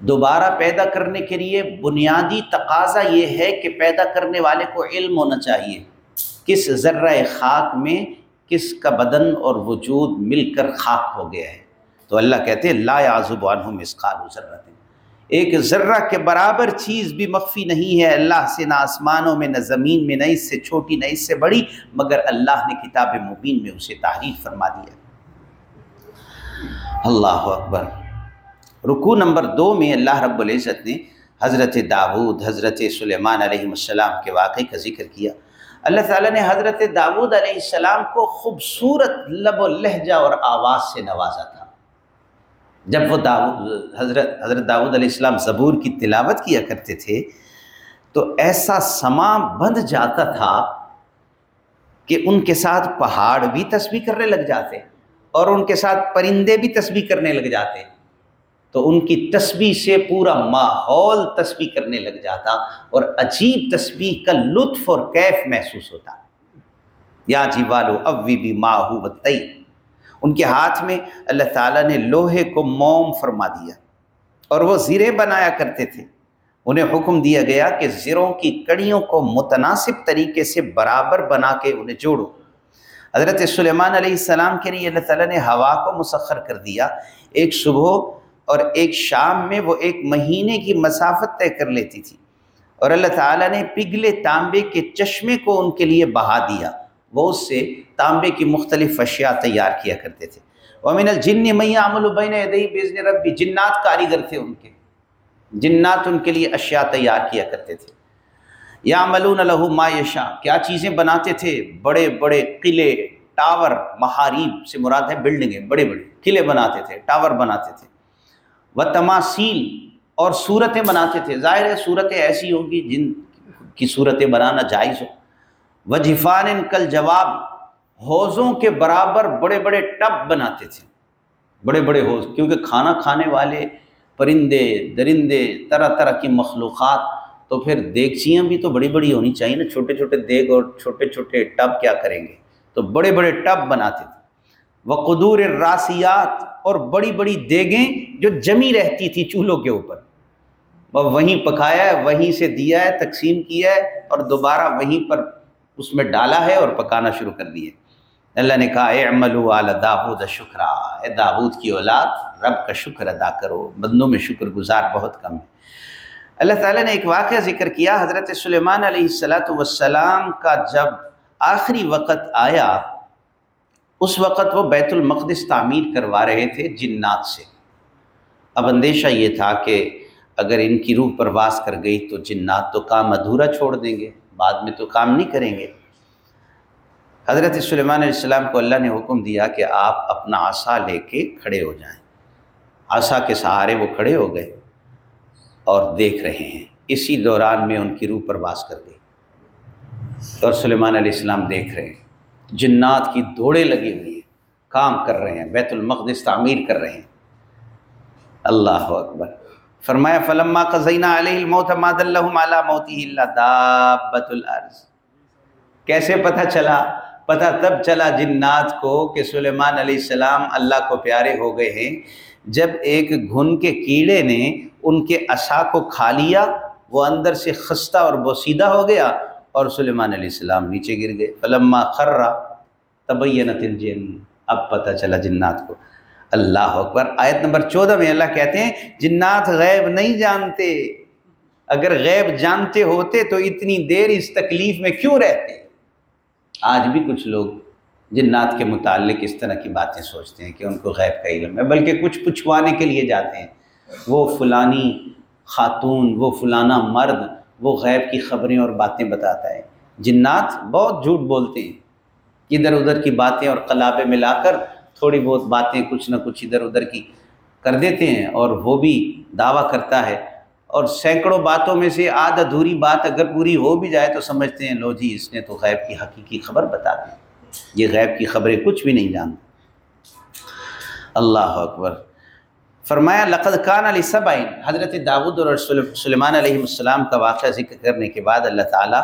دوبارہ پیدا کرنے کے لیے بنیادی تقاضا یہ ہے کہ پیدا کرنے والے کو علم ہونا چاہیے۔ کس ذرہ خاک میں کس کا بدن اور وجود مل کر خاک ہو گیا ہے۔ تو اللہ کہتے ہیں، لا آزب عنہ مسقال ذرت ایک ذرہ کے برابر چیز بھی مخفی نہیں ہے۔ اللہ سے نہ آسمانوں میں، نہ زمین میں، نہ اس سے چھوٹی، نہ اس سے بڑی، مگر اللہ نے کتاب مبین میں اسے تحریر فرما دیا اللہ اکبر۔ رکو نمبر دو میں اللہ رب العزت نے حضرت داود حضرت سلیمان علیہ السلام کے واقعے کا ذکر کیا۔ اللہ تعالیٰ نے حضرت داود علیہ السلام کو خوبصورت لب و لہجہ اور آواز سے نوازا تھا۔ جب وہ داود، حضرت حضرت داود علیہ السلام زبور کی تلاوت کیا کرتے تھے، تو ایسا سما بندھ جاتا تھا کہ ان کے ساتھ پہاڑ بھی تسبیح کرنے لگ جاتے، اور ان کے ساتھ پرندے بھی تسبیح کرنے لگ جاتے۔ تو ان کی تسبیح سے پورا ماحول تسبیح کرنے لگ جاتا، اور عجیب تسبیح کا لطف اور کیف محسوس ہوتا۔ یا جی والو اوی بھی ماہو بتئی ان کے ہاتھ میں اللہ تعالیٰ نے لوہے کو موم فرما دیا اور وہ زیریں بنایا کرتے تھے۔ انہیں حکم دیا گیا کہ زروں کی کڑیوں کو متناسب طریقے سے برابر بنا کے انہیں جوڑو۔ حضرت سلیمان علیہ السلام کے لیے اللہ تعالیٰ نے ہوا کو مسخر کر دیا۔ ایک صبح اور ایک شام میں وہ ایک مہینے کی مسافت طے کر لیتی تھی اور اللہ تعالیٰ نے پگھلے تانبے کے چشمے کو ان کے لیے بہا دیا۔ وہ اس سے تانبے کی مختلف اشیاء تیار کیا کرتے تھے۔ ومن الجن میاں عمل البین ادئی بزن ربی جنات کاریگر تھے ان کے۔ جنات ان کے لیے اشیاء تیار کیا کرتے تھے۔ یا ملون الہ ما یشا کیا چیزیں بناتے تھے؟ بڑے بڑے قلعے، ٹاور محاریب سے مراد ہے بلڈنگیں، بڑے بڑے قلعے بناتے تھے، ٹاور بناتے تھے۔ و تماثیل اور صورتیں بناتے تھے۔ ظاہر ہے صورتیں ایسی ہوں گی جن کی صورتیں بنانا جائز ہو۔ وجفان کل جواب حوضوں کے برابر بڑے بڑے ٹب بناتے تھے۔ بڑے بڑے حوض کیونکہ کھانا کھانے والے، پرندے، درندے، طرح طرح کی مخلوقات، تو پھر دیگچیاں بھی تو بڑی بڑی ہونی چاہیے نا۔ چھوٹے چھوٹے دیگ اور چھوٹے چھوٹے ٹب کیا کریں گے؟ تو بڑے بڑے ٹب بناتے تھے۔ وہ قدور راسیات اور بڑی بڑی دیگیں جو جمی رہتی تھی چولہوں کے اوپر۔ وہ وہیں پکایا ہے، وہیں سے دیا ہے، تقسیم کیا ہے اور دوبارہ وہیں پر اس میں ڈالا ہے اور پکانا شروع کر دیے۔ اللہ نے کہا، اے عمل والا داود شکرا. اے داود کی اولاد، رب کا شکر ادا کرو، بندوں میں شکر گزار بہت کم ہے۔ اللہ تعالیٰ نے ایک واقعہ ذکر کیا، حضرت سلیمان علیہ السلاۃ والسلام کا جب آخری وقت آیا، اس وقت وہ بیت المقدس تعمیر کروا رہے تھے جنات سے۔ اب اندیشہ یہ تھا کہ اگر ان کی روح پرواز کر گئی تو جنات تو کام ادھورا چھوڑ دیں گے، بعد میں تو کام نہیں کریں گے۔ حضرت سلیمان علیہ السلام کو اللہ نے حکم دیا کہ آپ اپنا عصا لے کے کھڑے ہو جائیں۔ عصا کے سہارے وہ کھڑے ہو گئے اور دیکھ رہے ہیں۔ اسی دوران میں ان کی روح پرواز کر گئی اور سلیمان علیہ السلام دیکھ رہے ہیں۔ جنات کی دوڑے لگی ہوئی ہیں، کام کر رہے ہیں، بیت المقدس تعمیر کر رہے ہیں۔ اللہ اکبر۔ فرمایا، فلما قزینہ علیہ الموت ماد اللہ علیہ موتی اللہ دابت الارض۔ کیسے پتہ چلا پتہ تب چلا جنات کو کہ سلیمان علیہ السلام اللہ کو پیارے ہو گئے ہیں۔ جب ایک گھن کے کیڑے نے ان کے عصا کو کھا لیا، وہ اندر سے خستہ اور بوسیدہ ہو گیا اور سلیمان علیہ السلام نیچے گر گئے۔ فلما خرا تبینت الجن، اب پتہ چلا جنات کو۔ اللہ اکبر۔ آیت نمبر چودہ میں اللہ کہتے ہیں، جنات غیب نہیں جانتے۔ اگر غیب جانتے ہوتے تو اتنی دیر اس تکلیف میں کیوں رہتے؟ آج بھی کچھ لوگ جنات کے متعلق اس طرح کی باتیں سوچتے ہیں کہ ان کو غیب کا علم ہے، بلکہ کچھ پچھوانے کے لیے جاتے ہیں۔ وہ فلانی خاتون، وہ فلانا مرد، وہ غیب کی خبریں اور باتیں بتاتا ہے۔ جنات بہت جھوٹ بولتے ہیں۔ ادھر ادھر کی باتیں اور قلابے ملا کر تھوڑی بہت باتیں کچھ نہ کچھ ادھر ادھر کی کر دیتے ہیں اور وہ بھی دعویٰ کرتا ہے۔ اور سینکڑوں باتوں میں سے آدھ ادھوری بات اگر پوری ہو بھی جائے تو سمجھتے ہیں، لو جی اس نے تو غیب کی حقیقی خبر بتا دی۔ یہ غیب کی خبریں کچھ بھی نہیں جانتے۔ اللہ اکبر۔ فرمایا، لقد کان علی صبعین حضرت داود اور سلیمان علیہ السلام کا واقعہ ذکر کرنے کے بعد اللہ تعالیٰ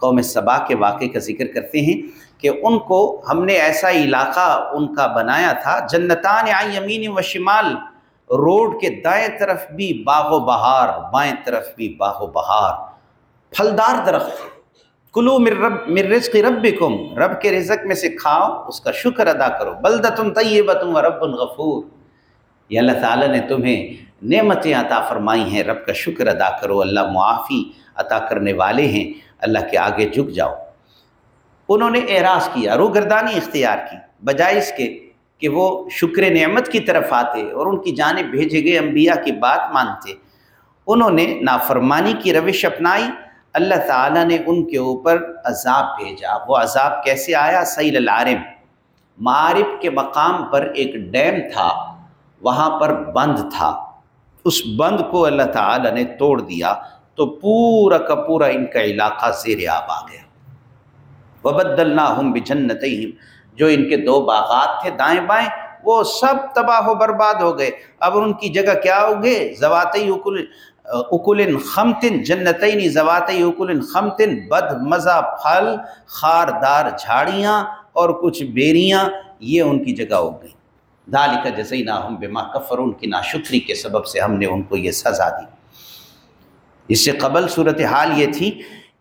قوم صبا کے واقعے کا ذکر کرتے ہیں کہ ان کو ہم نے ایسا علاقہ ان کا بنایا تھا، جنتان یمین و شمال۔ روڈ کے دائیں طرف بھی باغ و بہار، بائیں طرف بھی باغ و بہار۔ پھلدار درخت کلو مر رب مر رزق ربکم۔ رب کے رزق میں سے کھاؤ، اس کا شکر ادا کرو۔ بلدتم طیبتم و رب غفور۔ یہ اللہ تعالیٰ نے تمہیں نعمتیں عطا فرمائی ہیں۔ رب کا شکر ادا کرو۔ اللہ معافی عطا کرنے والے ہیں۔ اللہ کے آگے جھک جاؤ۔ انہوں نے اعراض کیا، روگردانی اختیار کی۔ بجائے اس کے کہ وہ شکر نعمت کی طرف آتے اور ان کی جانب بھیجے گئے انبیاء کی بات مانتے۔ انہوں نے نافرمانی کی روش اپنائی۔ اللہ تعالیٰ نے ان کے اوپر عذاب بھیجا۔ وہ عذاب کیسے آیا؟ سیل العارم۔ معارف کے مقام پر ایک ڈیم تھا، وہاں پر بند تھا۔ اس بند کو اللہ تعالیٰ نے توڑ دیا تو پورا کا پورا ان کا علاقہ زیر آب آ گیا۔ وبد اللہ ہم جو ان کے دو باغات تھے دائیں بائیں، وہ سب تباہ و برباد ہو گئے۔ اب ان کی جگہ کیا ہو گئے زواتی اکل اکل خمتن جنتعینی زوات اکل خمتن بد مزہ پھل، خاردار جھاڑیاں اور کچھ بیریاں، یہ ان کی جگہ ہو گئیں دالی کا جزئی نہ ہم بے کفر ان کی ناشکری کے سبب سے ہم نے ان کو یہ سزا دی۔ اس سے قبل صورت حال یہ تھی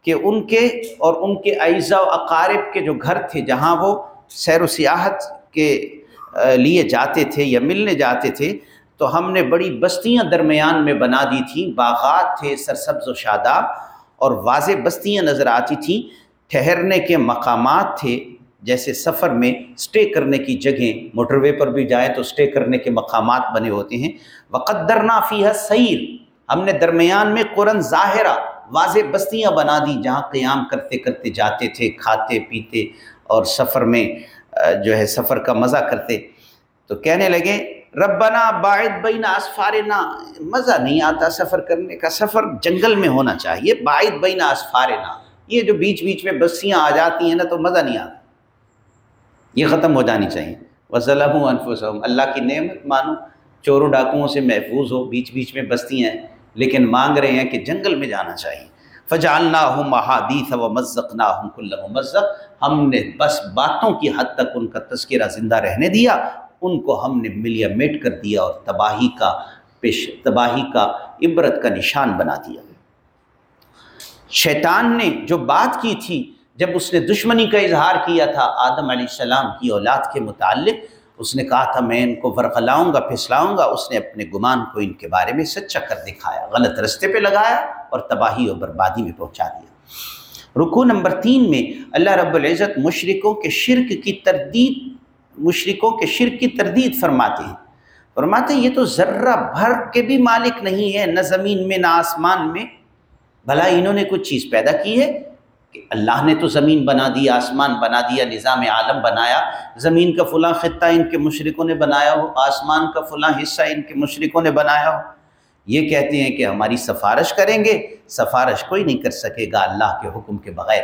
کہ ان کے اور ان کے اعزا و اقارب کے جو گھر تھے، جہاں وہ سیر و سیاحت کے لیے جاتے تھے یا ملنے جاتے تھے، تو ہم نے بڑی بستیاں درمیان میں بنا دی تھیں۔ باغات تھے، سرسبز و شاداب، اور واضح بستیاں نظر آتی تھیں۔ ٹھہرنے کے مقامات تھے، جیسے سفر میں سٹے کرنے کی جگہیں۔ موٹر وے پر بھی جائیں تو سٹے کرنے کے مقامات بنے ہوتے ہیں۔ وقدر نافی ہے سعیر ہم نے درمیان میں قرآن ظاہرہ واضح بستیاں بنا دی جہاں قیام کرتے کرتے جاتے تھے، کھاتے، پیتے اور سفر میں جو ہے سفر کا مزہ کرتے۔ تو کہنے لگے، ربنا باعد بین اسفارنا. مزہ نہیں آتا سفر کرنے کا، سفر جنگل میں ہونا چاہیے، باعد بین اسفارنا۔ یہ جو بیچ بیچ میں بستیاں آ جاتی ہیں نا، تو مزہ نہیں آتا۔ یہ ختم ہو جانی چاہیے۔ وضلم انفسم اللہ کی نعمت مانو، چوروں ڈاکوؤں سے محفوظ ہو، بیچ بیچ میں بستی ہیں۔ لیکن مانگ رہے ہیں کہ جنگل میں جانا چاہیے۔ فجالنا ہوں محادیث و مزق نہ ہوں کل ہم نے بس باتوں کی حد تک ان کا تذکرہ زندہ رہنے دیا، ان کو ہم نے ملیا میٹ کر دیا اور تباہی کا پیش، تباہی کا عبرت کا نشان بنا دیا۔ شیطان نے جو بات کی تھی، جب اس نے دشمنی کا اظہار کیا تھا، آدم علیہ السلام کی اولاد کے متعلق اس نے کہا تھا، میں ان کو ورقلاؤں گا، پھسلاؤں گا۔ اس نے اپنے گمان کو ان کے بارے میں سچا کر دکھایا۔ غلط رستے پہ لگایا اور تباہی و بربادی میں پہنچا دیا۔ رکو نمبر تین میں اللہ رب العزت مشرقوں کے شرک کی تردید مشرقوں کے شرک کی تردید فرماتے ہیں۔ فرماتے ہیں، یہ تو ذرہ بھر کے بھی مالک نہیں ہے، نہ زمین میں، نہ آسمان میں۔ بھلا انہوں نے کچھ چیز پیدا کی ہے۔ کہ اللہ نے تو زمین بنا دی، آسمان بنا دیا نظام عالم بنایا۔ زمین کا فلاں خطہ ان کے مشرقوں نے بنایا ہو، آسمان کا فلاں حصہ ان کے مشرقوں نے بنایا ہو۔ یہ کہتے ہیں کہ ہماری سفارش کریں گے، سفارش کوئی نہیں کر سکے گا اللہ کے حکم کے بغیر۔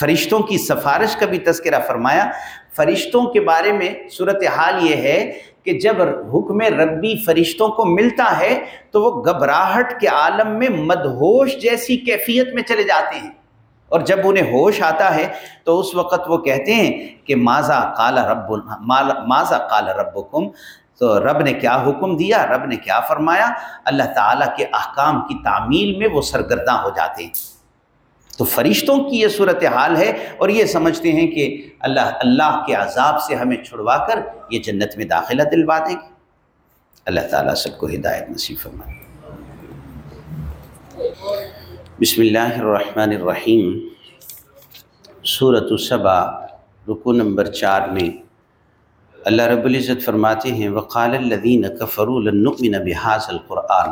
فرشتوں کی سفارش کا بھی تذکرہ فرمایا۔ فرشتوں کے بارے میں صورت حال یہ ہے کہ جب حکم ربی فرشتوں کو ملتا ہے تو وہ گھبراہٹ کے عالم میں مدہوش جیسی کیفیت میں چلے جاتے ہیں۔ اور جب انہیں ہوش آتا ہے تو اس وقت وہ کہتے ہیں کہ ماضا کالا رب ماضا کالا رب حکم تو رب نے کیا حکم دیا؟ رب نے کیا فرمایا؟ اللہ تعالیٰ کے احکام کی تعمیل میں وہ سرگرداں ہو جاتے ہیں۔ تو فرشتوں کی یہ صورت حال ہے اور یہ سمجھتے ہیں کہ اللہ اللہ کے عذاب سے ہمیں چھڑوا کر یہ جنت میں داخلہ دلوا دیں گے۔ اللہ تعالیٰ سب کو ہدایت نصیب فرمائے۔ بسم اللہ الرحمن الرحیم۔ صورت الصبا رکو نمبر چار میں اللہ رب العزت فرماتے ہیں، وقال الذین کفروا لن نؤمن بهذا القرآن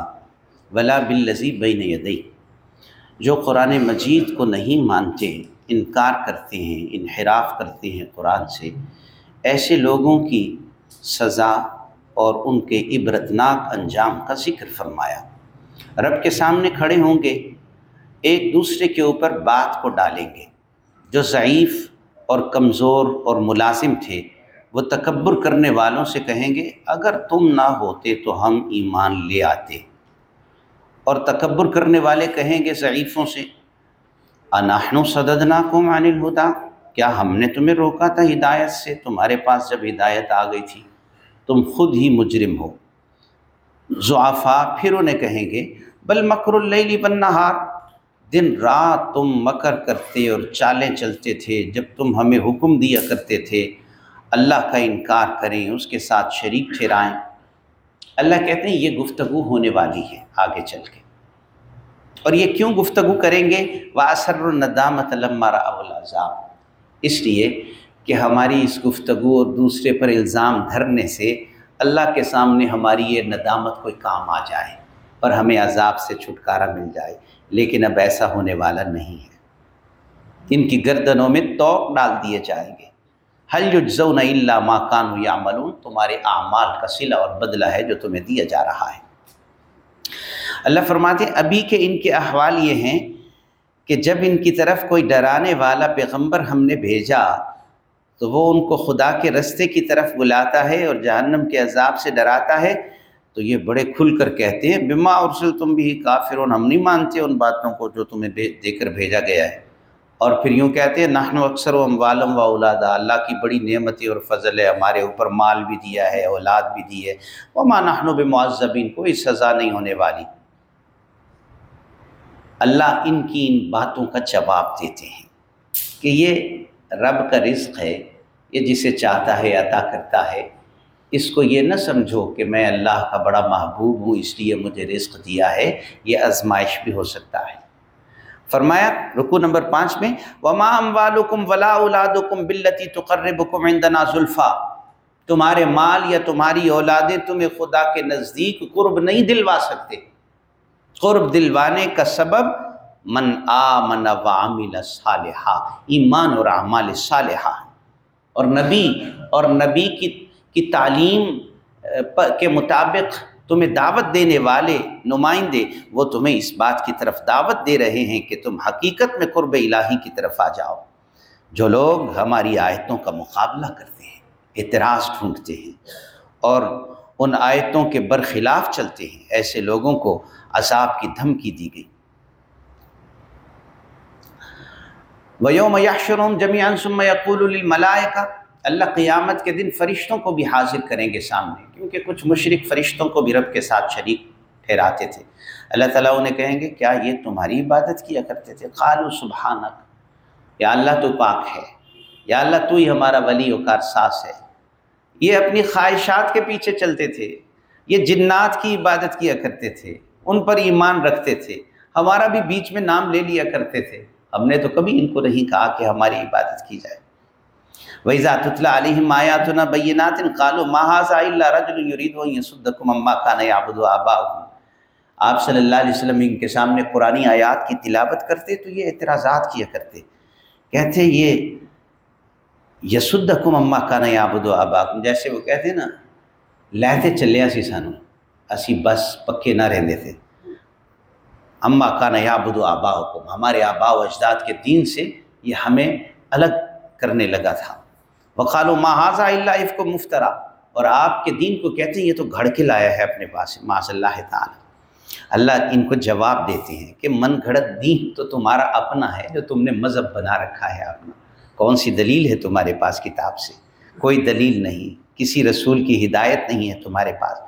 ولا بالذی بین یدی۔ جو قرآن مجید کو نہیں مانتے، انکار کرتے ہیں، انحراف کرتے ہیں قرآن سے، ایسے لوگوں کی سزا اور ان کے عبرتناک انجام کا ذکر فرمایا۔ رب کے سامنے کھڑے ہوں گے ایک دوسرے کے اوپر بات کو ڈالیں گے۔ جو ضعیف اور کمزور اور ملازم تھے، وہ تکبر کرنے والوں سے کہیں گے، اگر تم نہ ہوتے تو ہم ایمان لے آتے۔ اور تکبر کرنے والے کہیں گے ضعیفوں سے اناہن و صدد ناکم عن الہدا، کیا ہم نے تمہیں روکا تھا ہدایت سے؟ تمہارے پاس جب ہدایت آ گئی تھی، تم خود ہی مجرم ہو۔ ضعفا پھر انہیں کہیں گے، بل مکر اللیلی بالنہار دن رات تم مکر کرتے اور چالیں چلتے تھے، جب تم ہمیں حکم دیا کرتے تھے، اللہ کا انکار کریں، اس کے ساتھ شریک ٹھہرائیں۔ اللہ کہتے ہیں، یہ گفتگو ہونے والی ہے، آگے چل کے۔ اور یہ کیوں گفتگو کریں گے؟ وہ اثر الندامت علمارا اولازاب اس لیے کہ ہماری اس گفتگو اور دوسرے پر الزام دھرنے سے اللہ کے سامنے ہماری یہ ندامت کوئی کام آ جائے اور ہمیں عذاب سے چھٹکارا مل جائے۔ لیکن اب ایسا ہونے والا نہیں ہے۔ ان کی گردنوں میں توق ڈال دیے جائیں گے۔ حل یجزون اللہ ما کانو یعملون تمہارے اعمال کا صلہ اور بدلہ ہے جو تمہیں دیا جا رہا ہے۔ اللہ فرماتے ہیں، ابھی کے ان کے احوال یہ ہیں کہ جب ان کی طرف کوئی ڈرانے والا پیغمبر ہم نے بھیجا، تو وہ ان کو خدا کے رستے کی طرف بلاتا ہے اور جہنم کے عذاب سے ڈراتا ہے۔ تو یہ بڑے کھل کر کہتے ہیں، بما ارسل تم بھی کافر ہم نہیں مانتے ان باتوں کو جو تمہیں دے کر بھیجا گیا ہے۔ اور پھر یوں کہتے ہیں، نحن اکثر و اموالم و اولادا اللہ کی بڑی نعمتی اور فضل ہے، ہمارے اوپر مال بھی دیا ہے، اولاد بھی دی ہے۔ وہ ماں نحن و معذبین کوئی سزا نہیں ہونے والی۔ اللہ ان کی ان باتوں کا جواب دیتے ہیں کہ یہ رب کا رزق ہے، یہ جسے چاہتا ہے عطا کرتا ہے۔ اس کو یہ نہ سمجھو کہ میں اللہ کا بڑا محبوب ہوں، اس لیے مجھے رزق دیا ہے، یہ آزمائش بھی ہو سکتا ہے۔ فرمایا رکو نمبر پانچ میں، وما اموالکم ولا اولادکم بلتی تقربکم عندنا زلفا تمہارے مال یا تمہاری اولادیں تمہیں خدا کے نزدیک قرب نہیں دلوا سکتے۔ قرب دلوانے کا سبب، من آمن وعمل صالحہ ایمان اور اعمال صالحہ اور نبی اور نبی کی کی تعلیم کے مطابق تمہیں دعوت دینے والے نمائندے، وہ تمہیں اس بات کی طرف دعوت دے رہے ہیں کہ تم حقیقت میں قرب الہی کی طرف آ جاؤ۔ جو لوگ ہماری آیتوں کا مقابلہ کرتے ہیں، اعتراض ڈھونڈتے ہیں اور ان آیتوں کے برخلاف چلتے ہیں، ایسے لوگوں کو عذاب کی دھمکی دی گئی۔ ویوم یحشرون جمیان ثم یقول الملائکہ اللہ قیامت کے دن فرشتوں کو بھی حاضر کریں گے سامنے، کیونکہ کچھ مشرق فرشتوں کو بھی رب کے ساتھ شریک ٹھہراتے تھے۔ اللہ تعالیٰ انہیں کہیں گے، کیا یہ تمہاری عبادت کیا کرتے تھے؟ قالو سبحانک۔ یا اللہ تو پاک ہے۔ یا اللہ تو ہی ہمارا ولی و کارساس ہے۔ یہ اپنی خواہشات کے پیچھے چلتے تھے۔ یہ جنات کی عبادت کیا کرتے تھے۔ ان پر ایمان رکھتے تھے۔ ہمارا بھی بیچ میں نام لے لیا کرتے تھے۔ ہم نے تو کبھی ان کو نہیں کہا کہ ہماری عبادت کی جائے۔ ویزات علیہ مایات نہ بینات قالو محاذ اللہ رجل یرید و یسدکم اما کان یعبد آباؤہم آپ صلی اللہ علیہ وسلم ان کے سامنے قرآن آیات کی تلاوت کرتے تو یہ اعتراضات کیا کرتے۔ کہتے یہ یسدکم اما کان یعبد آباؤہم جیسے وہ کہتے نا، لہتے چلے اسی سانو، اسی بس پکے نہ رہندے تھے۔ اما کا نیا بدو آبا ہمارے آبا و اجداد کے دین سے یہ ہمیں الگ کرنے لگا تھا۔ وقال و محاذہ اللہ عف کو مفترا۔ اور آپ کے دین کو کہتے ہیں یہ تو گھڑ کے لایا ہے اپنے پاس۔ معاذ اللہ تعالیٰ۔ اللہ ان کو جواب دیتے ہیں کہ من گھڑت دین تو تمہارا اپنا ہے جو تم نے مذہب بنا رکھا ہے اپنا۔ کون سی دلیل ہے تمہارے پاس کتاب سے؟ کوئی دلیل نہیں، کسی رسول کی ہدایت نہیں ہے تمہارے پاس۔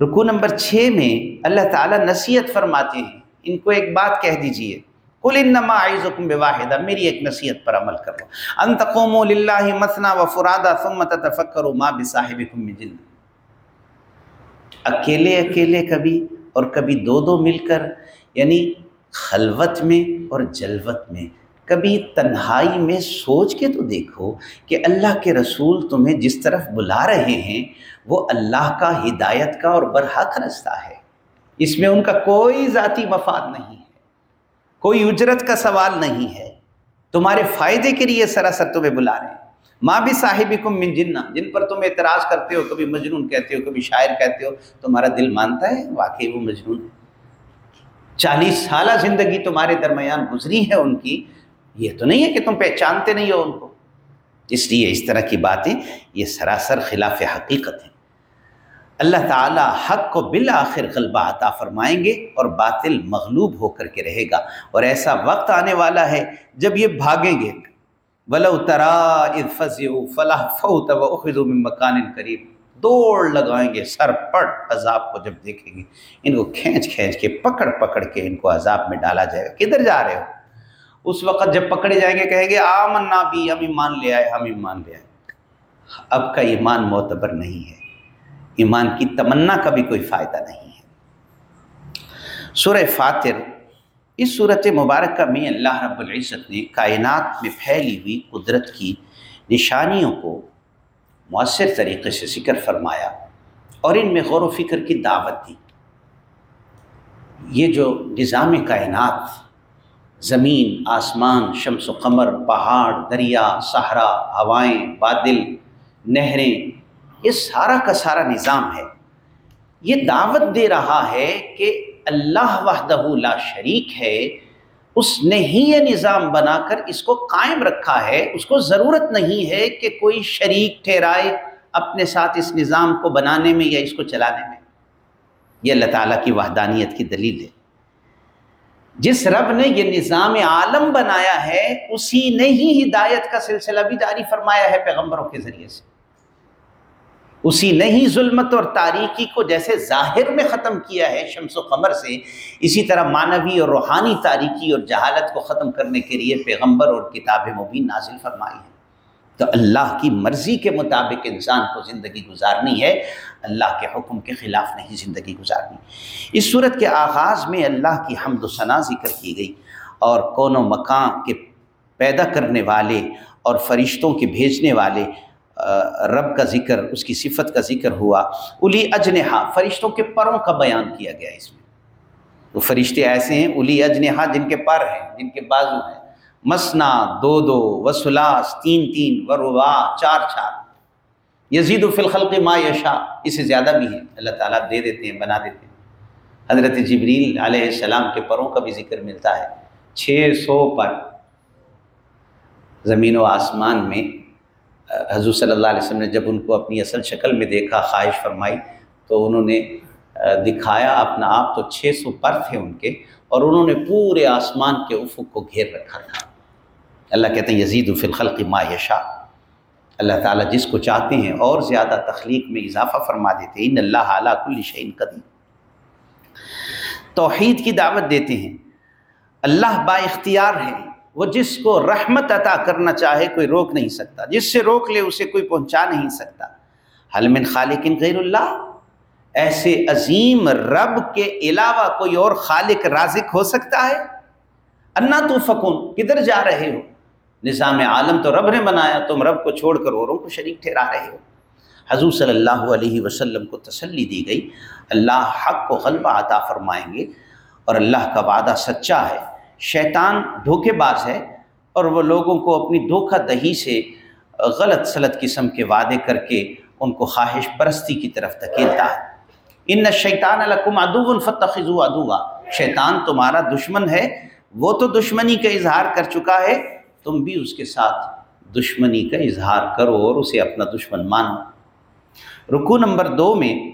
رکو نمبر چھ میں اللہ تعالیٰ نصیحت فرماتے ہیں۔ ان کو ایک بات کہہ دیجیے۔ کل انما عائزکم بواحدہ میری ایک نصیحت پر عمل کرو۔ ان تقوموا للہ مثنا و فرادا ثم تتفکروا ما بصاحبکم من جن اکیلے اکیلے کبھی اور کبھی دو دو مل کر یعنی خلوت میں اور جلوت میں۔ کبھی تنہائی میں سوچ کے تو دیکھو کہ اللہ کے رسول تمہیں جس طرف بلا رہے ہیں، وہ اللہ کا ہدایت کا اور برحق رستہ ہے۔ اس میں ان کا کوئی ذاتی مفاد نہیں۔ کوئی اجرت کا سوال نہیں ہے۔ تمہارے فائدے کے لیے سراسر تمہیں بلا رہے ہیں۔ ماں بھی صاحب کم من جنہ، جن پر تم اعتراض کرتے ہو، کبھی مجنون کہتے ہو، کبھی شاعر کہتے ہو، تمہارا دل مانتا ہے؟ واقعی وہ مجنون۔ ہے چالیس سالہ زندگی تمہارے درمیان گزری ہے ان کی۔ یہ تو نہیں ہے کہ تم پہچانتے نہیں ہو ان کو۔ اس لیے اس طرح کی باتیں، یہ سراسر خلاف حقیقت ہیں۔ اللہ تعالیٰ حق کو بالآخر غلبہ عطا فرمائیں گے اور باطل مغلوب ہو کر کے رہے گا۔ اور ایسا وقت آنے والا ہے جب یہ بھاگیں گے۔ ولو ترا فلاح فوت من مکان قریب دوڑ لگائیں گے، سر پٹ عذاب کو جب دیکھیں گے۔ ان کو کھینچ کھینچ کے پکڑ پکڑ کے ان کو عذاب میں ڈالا جائے گا۔ کدھر جا رہے ہو؟ اس وقت جب پکڑے جائیں گے، کہیں گے آمن نہ بھی ہم ایمان لے آئے، ہم ایمان لے آئے۔ اب کا ایمان معتبر نہیں ہے۔ ایمان کی تمنا کا بھی کوئی فائدہ نہیں ہے۔ سورہ فاتر، اس صورت مبارکہ میں اللہ رب العزت نے کائنات میں پھیلی ہوئی قدرت کی نشانیوں کو مؤثر طریقے سے ذکر فرمایا اور ان میں غور و فکر کی دعوت دی۔ یہ جو نظام کائنات، زمین، آسمان، شمس و قمر، پہاڑ، دریا، صحرا، ہوائیں، بادل، نہریں یہ سارا کا سارا نظام ہے۔ یہ دعوت دے رہا ہے کہ اللہ وحدہ لا شریک ہے۔ اس نے ہی یہ نظام بنا کر اس کو قائم رکھا ہے۔ اس کو ضرورت نہیں ہے کہ کوئی شریک ٹھہرائے اپنے ساتھ اس نظام کو بنانے میں یا اس کو چلانے میں۔ یہ اللہ تعالیٰ کی وحدانیت کی دلیل ہے۔ جس رب نے یہ نظام عالم بنایا ہے، اسی نے ہی ہدایت کا سلسلہ بھی جاری فرمایا ہے پیغمبروں کے ذریعے سے۔ اسی نے ہی ظلمت اور تاریکی کو جیسے ظاہر میں ختم کیا ہے شمس و قمر سے، اسی طرح معنوی اور روحانی تاریکی اور جہالت کو ختم کرنے کے لیے پیغمبر اور کتاب مبین نازل فرمائی ہے۔ تو اللہ کی مرضی کے مطابق انسان کو زندگی گزارنی ہے، اللہ کے حکم کے خلاف نہیں زندگی گزارنی۔ اس صورت کے آغاز میں اللہ کی حمد و ثنا ذکر کی گئی اور کون و مکان کے پیدا کرنے والے اور فرشتوں کے بھیجنے والے رب کا ذکر، اس کی صفت کا ذکر ہوا۔ الی اجنہا فرشتوں کے پروں کا بیان کیا گیا اس میں۔ وہ فرشتے ایسے ہیں الی اجنہا جن کے پر ہیں، جن کے بازو ہیں۔ مسنا، دو دو وسلاس تین تین، وروا، چار چار۔ یزید و فلخلق ما یشا اس سے زیادہ بھی ہیں، اللہ تعالیٰ دے دیتے ہیں، بنا دیتے ہیں۔ حضرت جبریل علیہ السلام کے پروں کا بھی ذکر ملتا ہے۔ چھ سو پر۔ زمین و آسمان میں حضور صلی اللہ علیہ وسلم نے جب ان کو اپنی اصل شکل میں دیکھا، خواہش فرمائی، تو انہوں نے دکھایا اپنا آپ تو چھ سو پر تھے ان کے، اور انہوں نے پورے آسمان کے افق کو گھیر رکھا تھا۔ اللہ کہتے ہیں، یزید فی الخلق ما یشا اللہ تعالیٰ جس کو چاہتے ہیں اور زیادہ تخلیق میں اضافہ فرما دیتے ہیں، ان اللہ اعلیٰ کل شعین قدیم توحید کی دعوت دیتے ہیں۔ اللہ با اختیار ہے۔ وہ جس کو رحمت عطا کرنا چاہے کوئی روک نہیں سکتا، جس سے روک لے اسے کوئی پہنچا نہیں سکتا۔ حل من خالق غیر اللہ؟ ایسے عظیم رب کے علاوہ کوئی اور خالق رازق ہو سکتا ہے؟ انا تو فکون کدھر جا رہے ہو؟ نظام عالم تو رب نے بنایا، تم رب کو چھوڑ کر اوروں کو شریک ٹھہرا رہے ہو۔ حضور صلی اللہ علیہ وسلم کو تسلی دی گئی۔ اللہ حق کو غلبہ عطا فرمائیں گے اور اللہ کا وعدہ سچا ہے۔ شیطان دھوکے باز ہے اور وہ لوگوں کو اپنی دھوکہ دہی سے غلط سلط قسم کے وعدے کر کے ان کو خواہش پرستی کی طرف دھکیلتا ہے۔ ان شیطان الکم ادو الفتخ ادوا شیطان تمہارا دشمن ہے، وہ تو دشمنی کا اظہار کر چکا ہے، تم بھی اس کے ساتھ دشمنی کا اظہار کرو اور اسے اپنا دشمن مانو۔ رکو نمبر دو میں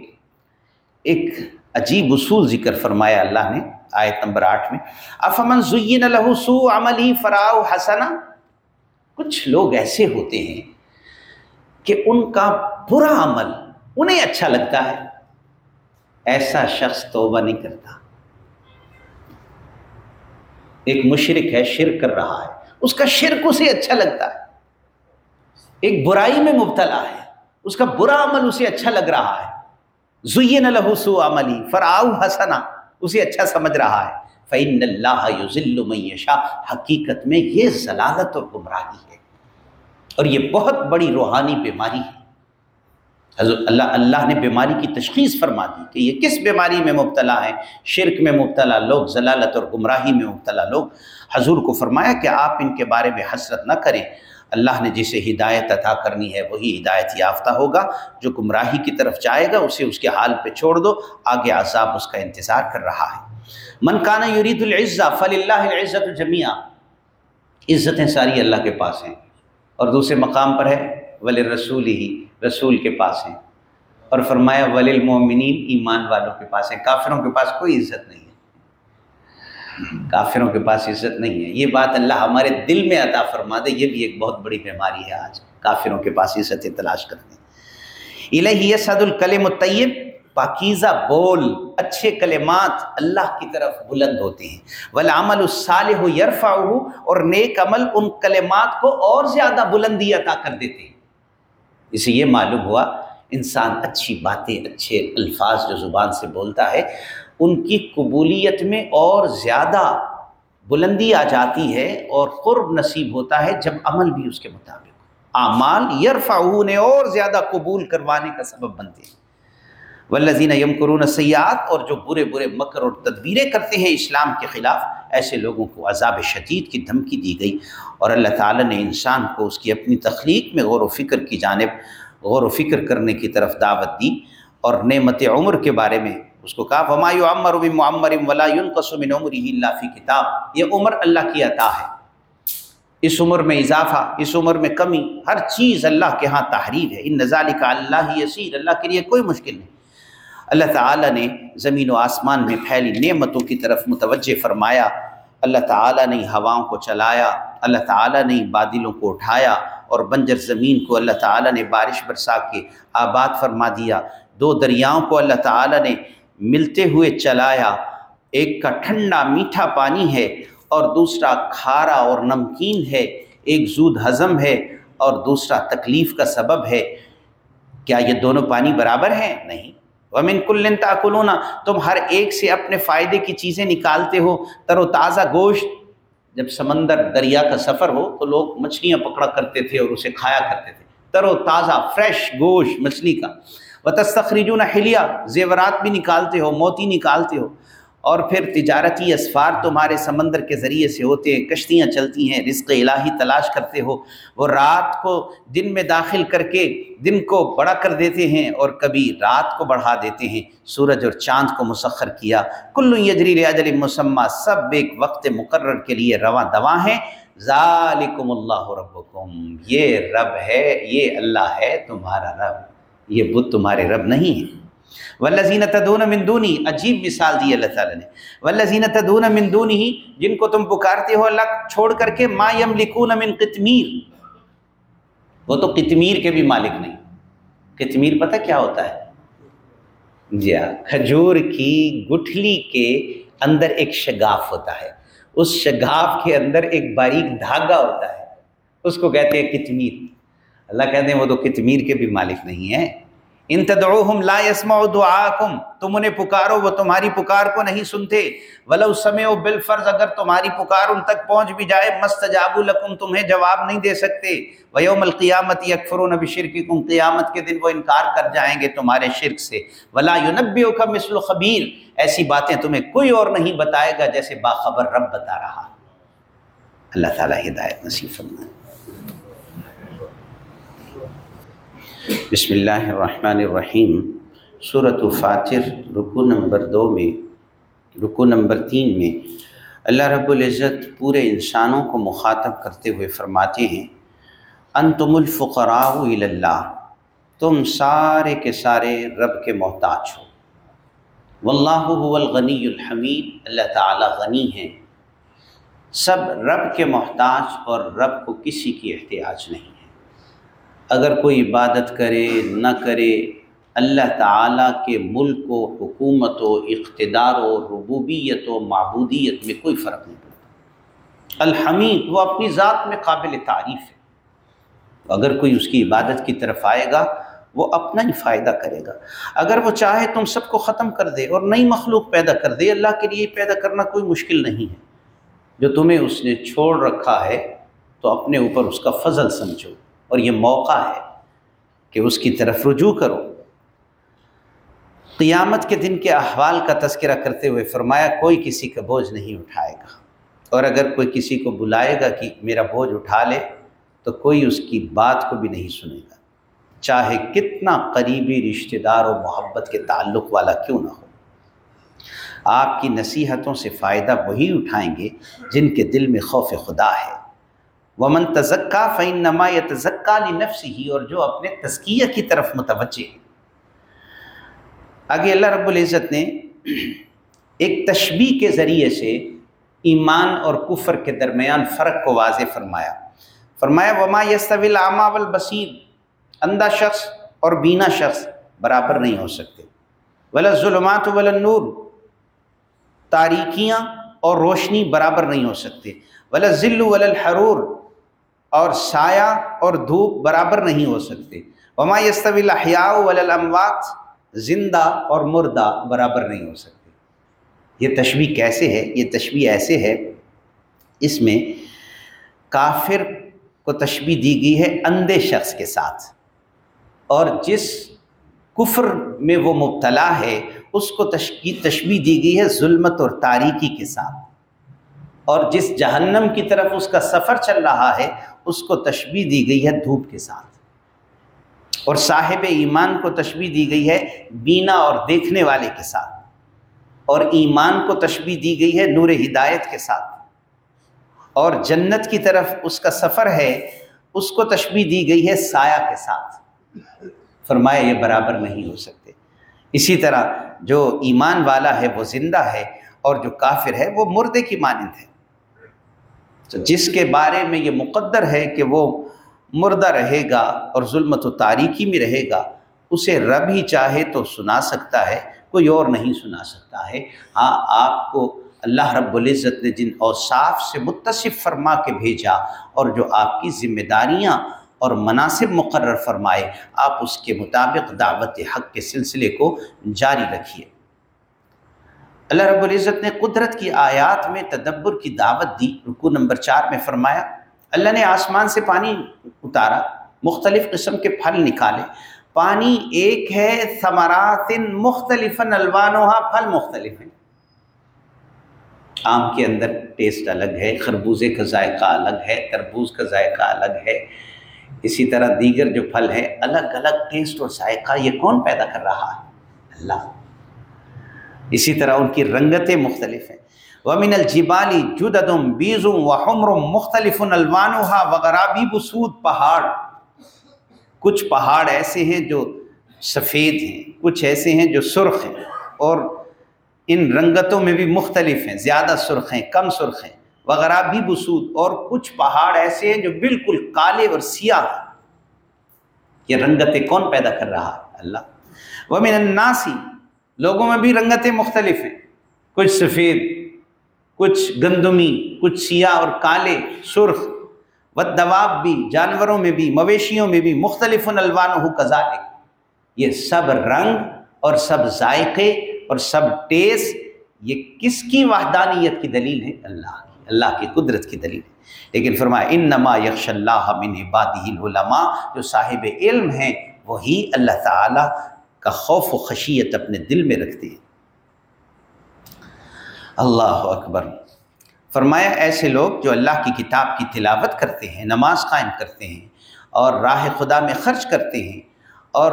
ایک عجیب اصول ذکر فرمایا اللہ نے۔ آیت نمبر آٹھ میں، افمن زین لہو سو عملی فراؤ حسنا۔ کچھ لوگ ایسے ہوتے ہیں کہ ان کا برا عمل انہیں اچھا لگتا ہے۔ ایسا شخص توبہ نہیں کرتا۔ ایک مشرق ہے، شرک کر رہا ہے۔ اس کا شرک اسے اچھا لگتا ہے۔ ایک برائی میں مبتلا ہے۔ اس کا برا عمل اسے اچھا لگ رہا ہے۔ زین لہو سو عملی، فراؤ حسنا۔ اسے اچھا سمجھ رہا ہے۔ فعن اللہ یوزل میشا حقیقت میں یہ ضلالت اور گمراہی ہے۔ اور یہ بہت بڑی روحانی بیماری ہے۔ حضرت اللہ اللہ نے بیماری کی تشخیص فرما دی کہ یہ کس بیماری میں مبتلا ہے۔ شرک میں مبتلا لوگ، ضلالت اور گمراہی میں مبتلا لوگ۔ حضور کو فرمایا کہ آپ ان کے بارے میں حسرت نہ کریں۔ اللہ نے جسے ہدایت عطا کرنی ہے وہی ہدایت یافتہ ہوگا، جو گمراہی کی طرف جائے گا، اسے اس کے حال پہ چھوڑ دو، آگے عذاب اس کا انتظار کر رہا ہے۔ من کانا یرید العزہ فل اللہ العزت الجمیہ عزتیں ساری اللہ کے پاس ہیں۔ اور دوسرے مقام پر ہے ولی رسول ہی رسول کے پاس ہیں۔ اور فرمایا ولی المومنین ایمان والوں کے پاس ہیں۔ کافروں کے پاس کوئی عزت نہیں۔ کافروں کے پاس عزت نہیں ہے۔ یہ بات اللہ ہمارے دل میں عطا فرما دے، یہ بھی ایک بہت بڑی بیماری ہے آج۔ کافروں کے پاس عزت تلاش کرتے الہی صد الکلم الطیب، پاکیزہ، بول، اچھے کلمات اللہ کی طرف بلند ہوتے ہیں۔ والعمل الصالح یرفع اور نیک عمل ان کلمات کو اور زیادہ بلندی عطا کر دیتے ہیں۔ اسے یہ معلوم ہوا، انسان اچھی باتیں، اچھے الفاظ جو زبان سے بولتا ہے ان کی قبولیت میں اور زیادہ بلندی آ جاتی ہے اور قرب نصیب ہوتا ہے جب عمل بھی اس کے مطابق اعمال یرفعو نے اور زیادہ قبول کروانے کا سبب بنتے ہیں۔ والذین یمکرون سیاحت اور جو برے برے مکر اور تدبیریں کرتے ہیں اسلام کے خلاف، ایسے لوگوں کو عذاب شدید کی دھمکی دی گئی۔ اور اللہ تعالیٰ نے انسان کو اس کی اپنی تخلیق میں غور و فکر کی جانب، غور و فکر کرنے کی طرف دعوت دی۔ اور نعمت عمر کے بارے میں اس کو کہا ومایو عمر و معمر ولا قسم عمر اللہ فی کتاب یہ عمر اللہ کی عطا ہے۔ اس عمر میں اضافہ، اس عمر میں کمی، ہر چیز اللہ کے ہاں تحریر ہے۔ ان نظال کا اللہ ہی یسیر اللہ کے لیے کوئی مشکل نہیں۔ اللہ تعالیٰ نے زمین و آسمان میں پھیلی نعمتوں کی طرف متوجہ فرمایا۔ اللہ تعالیٰ نے ہواؤں کو چلایا، اللہ تعالیٰ نے بادلوں کو اٹھایا اور بنجر زمین کو اللہ تعالیٰ نے بارش برسا کے آباد فرما دیا۔ دو دریاؤں کو اللہ تعالیٰ نے ملتے ہوئے چلایا۔ ایک کا ٹھنڈا میٹھا پانی ہے اور دوسرا کھارا اور نمکین ہے۔ ایک زود ہضم ہے اور دوسرا تکلیف کا سبب ہے۔ کیا یہ دونوں پانی برابر ہیں؟ نہیں۔ ومن کلن تاکلونا تم ہر ایک سے اپنے فائدے کی چیزیں نکالتے ہو۔ تر و تازہ گوشت۔ جب سمندر دریا کا سفر ہو تو لوگ مچھلیاں پکڑا کرتے تھے اور اسے کھایا کرتے تھے۔ تر و تازہ فریش گوشت مچھلی کا۔ و تستخرجون حلیہ زیورات بھی نکالتے ہو، موتی نکالتے ہو۔ اور پھر تجارتی اسفار تمہارے سمندر کے ذریعے سے ہوتے ہیں، کشتیاں چلتی ہیں، رزق الہی تلاش کرتے ہو۔ وہ رات کو دن میں داخل کر کے دن کو بڑا کر دیتے ہیں اور کبھی رات کو بڑھا دیتے ہیں۔ سورج اور چاند کو مسخر کیا۔ کلو یجری ریاجل مسمہ سب ایک وقت مقرر کے لیے رواں دواں ہیں۔ ذالکم اللہ ربکم، یہ رب ہے، یہ اللہ ہے تمہارا رب۔ یہ بت تمہارے رب نہیں ہے ولزین تدون مندونی عجیب مثال دی اللہ تعالیٰ نے۔ ولزین تدون مندونی جن کو تم پکارتے ہو اللہ، چھوڑ کر کے ما یملکون من قتمیر وہ تو قتمیر کے بھی مالک نہیں۔ قتمیر پتہ کیا ہوتا ہے؟ جی ہاں کھجور کی گٹھلی کے اندر ایک شگاف ہوتا ہے۔ اس شگاف کے اندر ایک باریک دھاگا ہوتا ہے۔ اس کو کہتے ہیں کتمیر اللہ کہتے ہیں وہ تو کتمیر کے بھی مالک نہیں ہیں۔ ان تدعوہم لا يسمعوا دعاکم، تم انہیں پکارو، وہ تمہاری پکار کو نہیں سنتے۔ ولو سمعوا بالفرض، اگر تمہاری پکار ان تک پہنچ بھی جائے مستجابوا لکم، تمہیں جواب نہیں دے سکتے۔ ویوم القیامت یکفرون بشرککم، قیامت کے دن وہ انکار کر جائیں گے تمہارے شرک سے۔ ولا ينبئک مثل خبیر، ایسی باتیں تمہیں کوئی اور نہیں بتائے گا جیسے باخبر رب بتا رہا۔ اللہ تعالی ہدایت نصیب فرمائے۔ بسم اللہ الرحمن الرحیم۔ صورت و فاتر رکو نمبر دو میں رکو نمبر تین میں اللہ رب العزت پورے انسانوں کو مخاطب کرتے ہوئے فرماتے ہیں، انتم الفقراء اللہ، تم سارے کے سارے رب کے محتاج ہو۔ واللہ هو الغنی الحمید، اللہ تعالی غنی ہیں۔ سب رب کے محتاج اور رب کو کسی کی احتیاج نہیں۔ اگر کوئی عبادت کرے، نہ کرے، اللہ تعالیٰ کے ملک و حکومت و اقتدار و ربوبیت و معبودیت میں کوئی فرق نہیں پڑتا۔ الحمید وہ اپنی ذات میں قابل تعریف ہے۔ اگر کوئی اس کی عبادت کی طرف آئے گا، وہ اپنا ہی فائدہ کرے گا۔ اگر وہ چاہے تم سب کو ختم کر دے اور نئی مخلوق پیدا کر دے، اللہ کے لیے پیدا کرنا کوئی مشکل نہیں ہے۔ جو تمہیں اس نے چھوڑ رکھا ہے، تو اپنے اوپر اس کا فضل سمجھو۔ اور یہ موقع ہے کہ اس کی طرف رجوع کرو۔ قیامت کے دن کے احوال کا تذکرہ کرتے ہوئے فرمایا، کوئی کسی کا بوجھ نہیں اٹھائے گا۔ اور اگر کوئی کسی کو بلائے گا کہ میرا بوجھ اٹھا لے، تو کوئی اس کی بات کو بھی نہیں سنے گا۔ چاہے کتنا قریبی رشتہ دار و محبت کے تعلق والا کیوں نہ ہو۔ آپ کی نصیحتوں سے فائدہ وہی اٹھائیں گے جن کے دل میں خوف خدا ہے۔ ومن تزکا فعین نما یا نفس ہی اور جو اپنے تزکیہ کی طرف متوجہ ہے آگے اللہ رب العزت نے ایک تشبیح کے ذریعے سے ایمان اور کفر کے درمیان فرق کو واضح فرمایا۔ فرمایا، وما یستویل عامہ والبصیر اندھا شخص اور بینا شخص برابر نہیں ہو سکتے۔ ولا ظلمات ولا نور تاریکیاں اور روشنی برابر نہیں ہو سکتے۔ ولا ذل ولا الحرور۔ اور سایہ اور دھوپ برابر نہیں ہو سکتے وما یستوی الاحیاء والاموات زندہ اور مردہ برابر نہیں ہو سکتے یہ تشبیح کیسے ہے؟ یہ تشبیح ایسے ہے، اس میں کافر کو تشبیح دی گئی ہے اندھے شخص کے ساتھ۔ اور جس کفر میں وہ مبتلا ہے، اس کو تشبیح دی گئی ہے ظلمت اور تاریکی کے ساتھ۔ اور جس جہنم کی طرف اس کا سفر چل رہا ہے، اس کو تشبیح دی گئی ہے دھوپ کے ساتھ۔ اور صاحب ایمان کو تشبیح دی گئی ہے بینا اور دیکھنے والے کے ساتھ۔ اور ایمان کو تشبیح دی گئی ہے نور ہدایت کے ساتھ۔ اور جنت کی طرف اس کا سفر ہے، اس کو تشبیح دی گئی ہے سایہ کے ساتھ۔ فرمایا، یہ برابر نہیں ہو سکتے۔ اسی طرح جو ایمان والا ہے، وہ زندہ ہے، اور جو کافر ہے، وہ مردے کی مانند ہے۔ جس کے بارے میں یہ مقدر ہے کہ وہ مردہ رہے گا اور ظلمت و تاریکی میں رہے گا، اسے رب ہی چاہے تو سنا سکتا ہے، کوئی اور نہیں سنا سکتا ہے۔ ہاں آپ کو اللہ رب العزت نے جن اوصاف سے متصف فرما کے بھیجا اور جو آپ کی ذمہ داریاں اور مناسب مقرر فرمائے، آپ اس کے مطابق دعوت حق کے سلسلے کو جاری رکھیے۔ اللہ رب العزت نے قدرت کی آیات میں تدبر کی دعوت دی رکو نمبر چار میں فرمایا، اللہ نے آسمان سے پانی اتارا، مختلف قسم کے پھل نکالے۔ پانی ایک ہے، ثمرات مختلف الوانوہا پھل مختلف ہیں۔ آم کے اندر ٹیسٹ الگ ہے، خربوزے کا ذائقہ الگ ہے، تربوز کا ذائقہ الگ ہے۔ اسی طرح دیگر جو پھل ہیں، الگ الگ ٹیسٹ اور ذائقہ، یہ کون پیدا کر رہا ہے؟ اللہ۔ اسی طرح ان کی رنگتیں مختلف ہیں۔ ومن الجبالی جددم بیزم و حمر مختلف الوانحا وغیرہ بھی بسود پہاڑ۔ کچھ پہاڑ ایسے ہیں جو سفید ہیں، کچھ ایسے ہیں جو سرخ ہیں۔ اور ان رنگتوں میں بھی مختلف ہیں، زیادہ سرخ ہیں، کم سرخ ہیں۔ وغیرہ بھی بسود، اور کچھ پہاڑ ایسے ہیں جو بالکل کالے اور سیاہ ہیں۔ یہ رنگتیں کون پیدا کر رہا ہے؟ اللہ۔ وہ من الناسی لوگوں میں بھی رنگتیں مختلف ہیں۔ کچھ سفید، کچھ گندمی، کچھ سیاہ اور کالے، سرخ۔ و دواب بھی، جانوروں میں بھی، مویشیوں میں بھی مختلف الوان ہو کذالک۔ یہ سب رنگ اور سب ذائقے اور سب ٹیسٹ، یہ کس کی وحدانیت کی دلیل ہے؟ اللہ کی اللہ کی قدرت کی دلیل ہے۔ لیکن فرمایا ان نما یکش اللہ من عبادی العلماء، جو صاحب علم ہیں، وہی اللہ تعالیٰ کا خوف و خشیت اپنے دل میں رکھتے ہیں اللہ اکبر۔ فرمایا، ایسے لوگ جو اللہ کی کتاب کی تلاوت کرتے ہیں، نماز قائم کرتے ہیں اور راہ خدا میں خرچ کرتے ہیں اور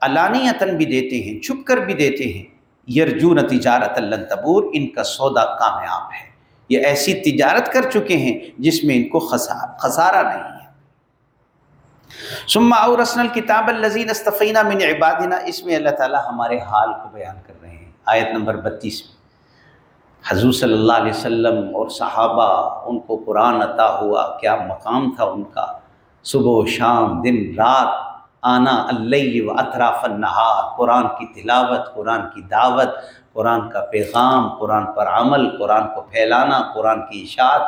علانیتاً بھی دیتے ہیں، چھپ کر بھی دیتے ہیں، یرجون تجارت اللہ تبور، ان کا سودا کامیاب ہے۔ یہ ایسی تجارت کر چکے ہیں جس میں ان کو خسارہ نہیں ہے۔ سما اور رسن الکتاب الزین استفینہ من عبادنا۔ اس میں اللہ تعالیٰ ہمارے حال کو بیان کر رہے ہیں۔ آیت نمبر بتیس میں۔ حضور صلی اللہ علیہ وسلم اور صحابہ، ان کو قرآن عطا ہوا۔ کیا مقام تھا ان کا؟ صبح و شام، دن، رات۔ آنا اللہ و اطراف النہار۔ قرآن کی تلاوت، قرآن کی دعوت، قرآن کا پیغام، قرآن پر عمل، قرآن کو پھیلانا، قرآن کی اشاعت۔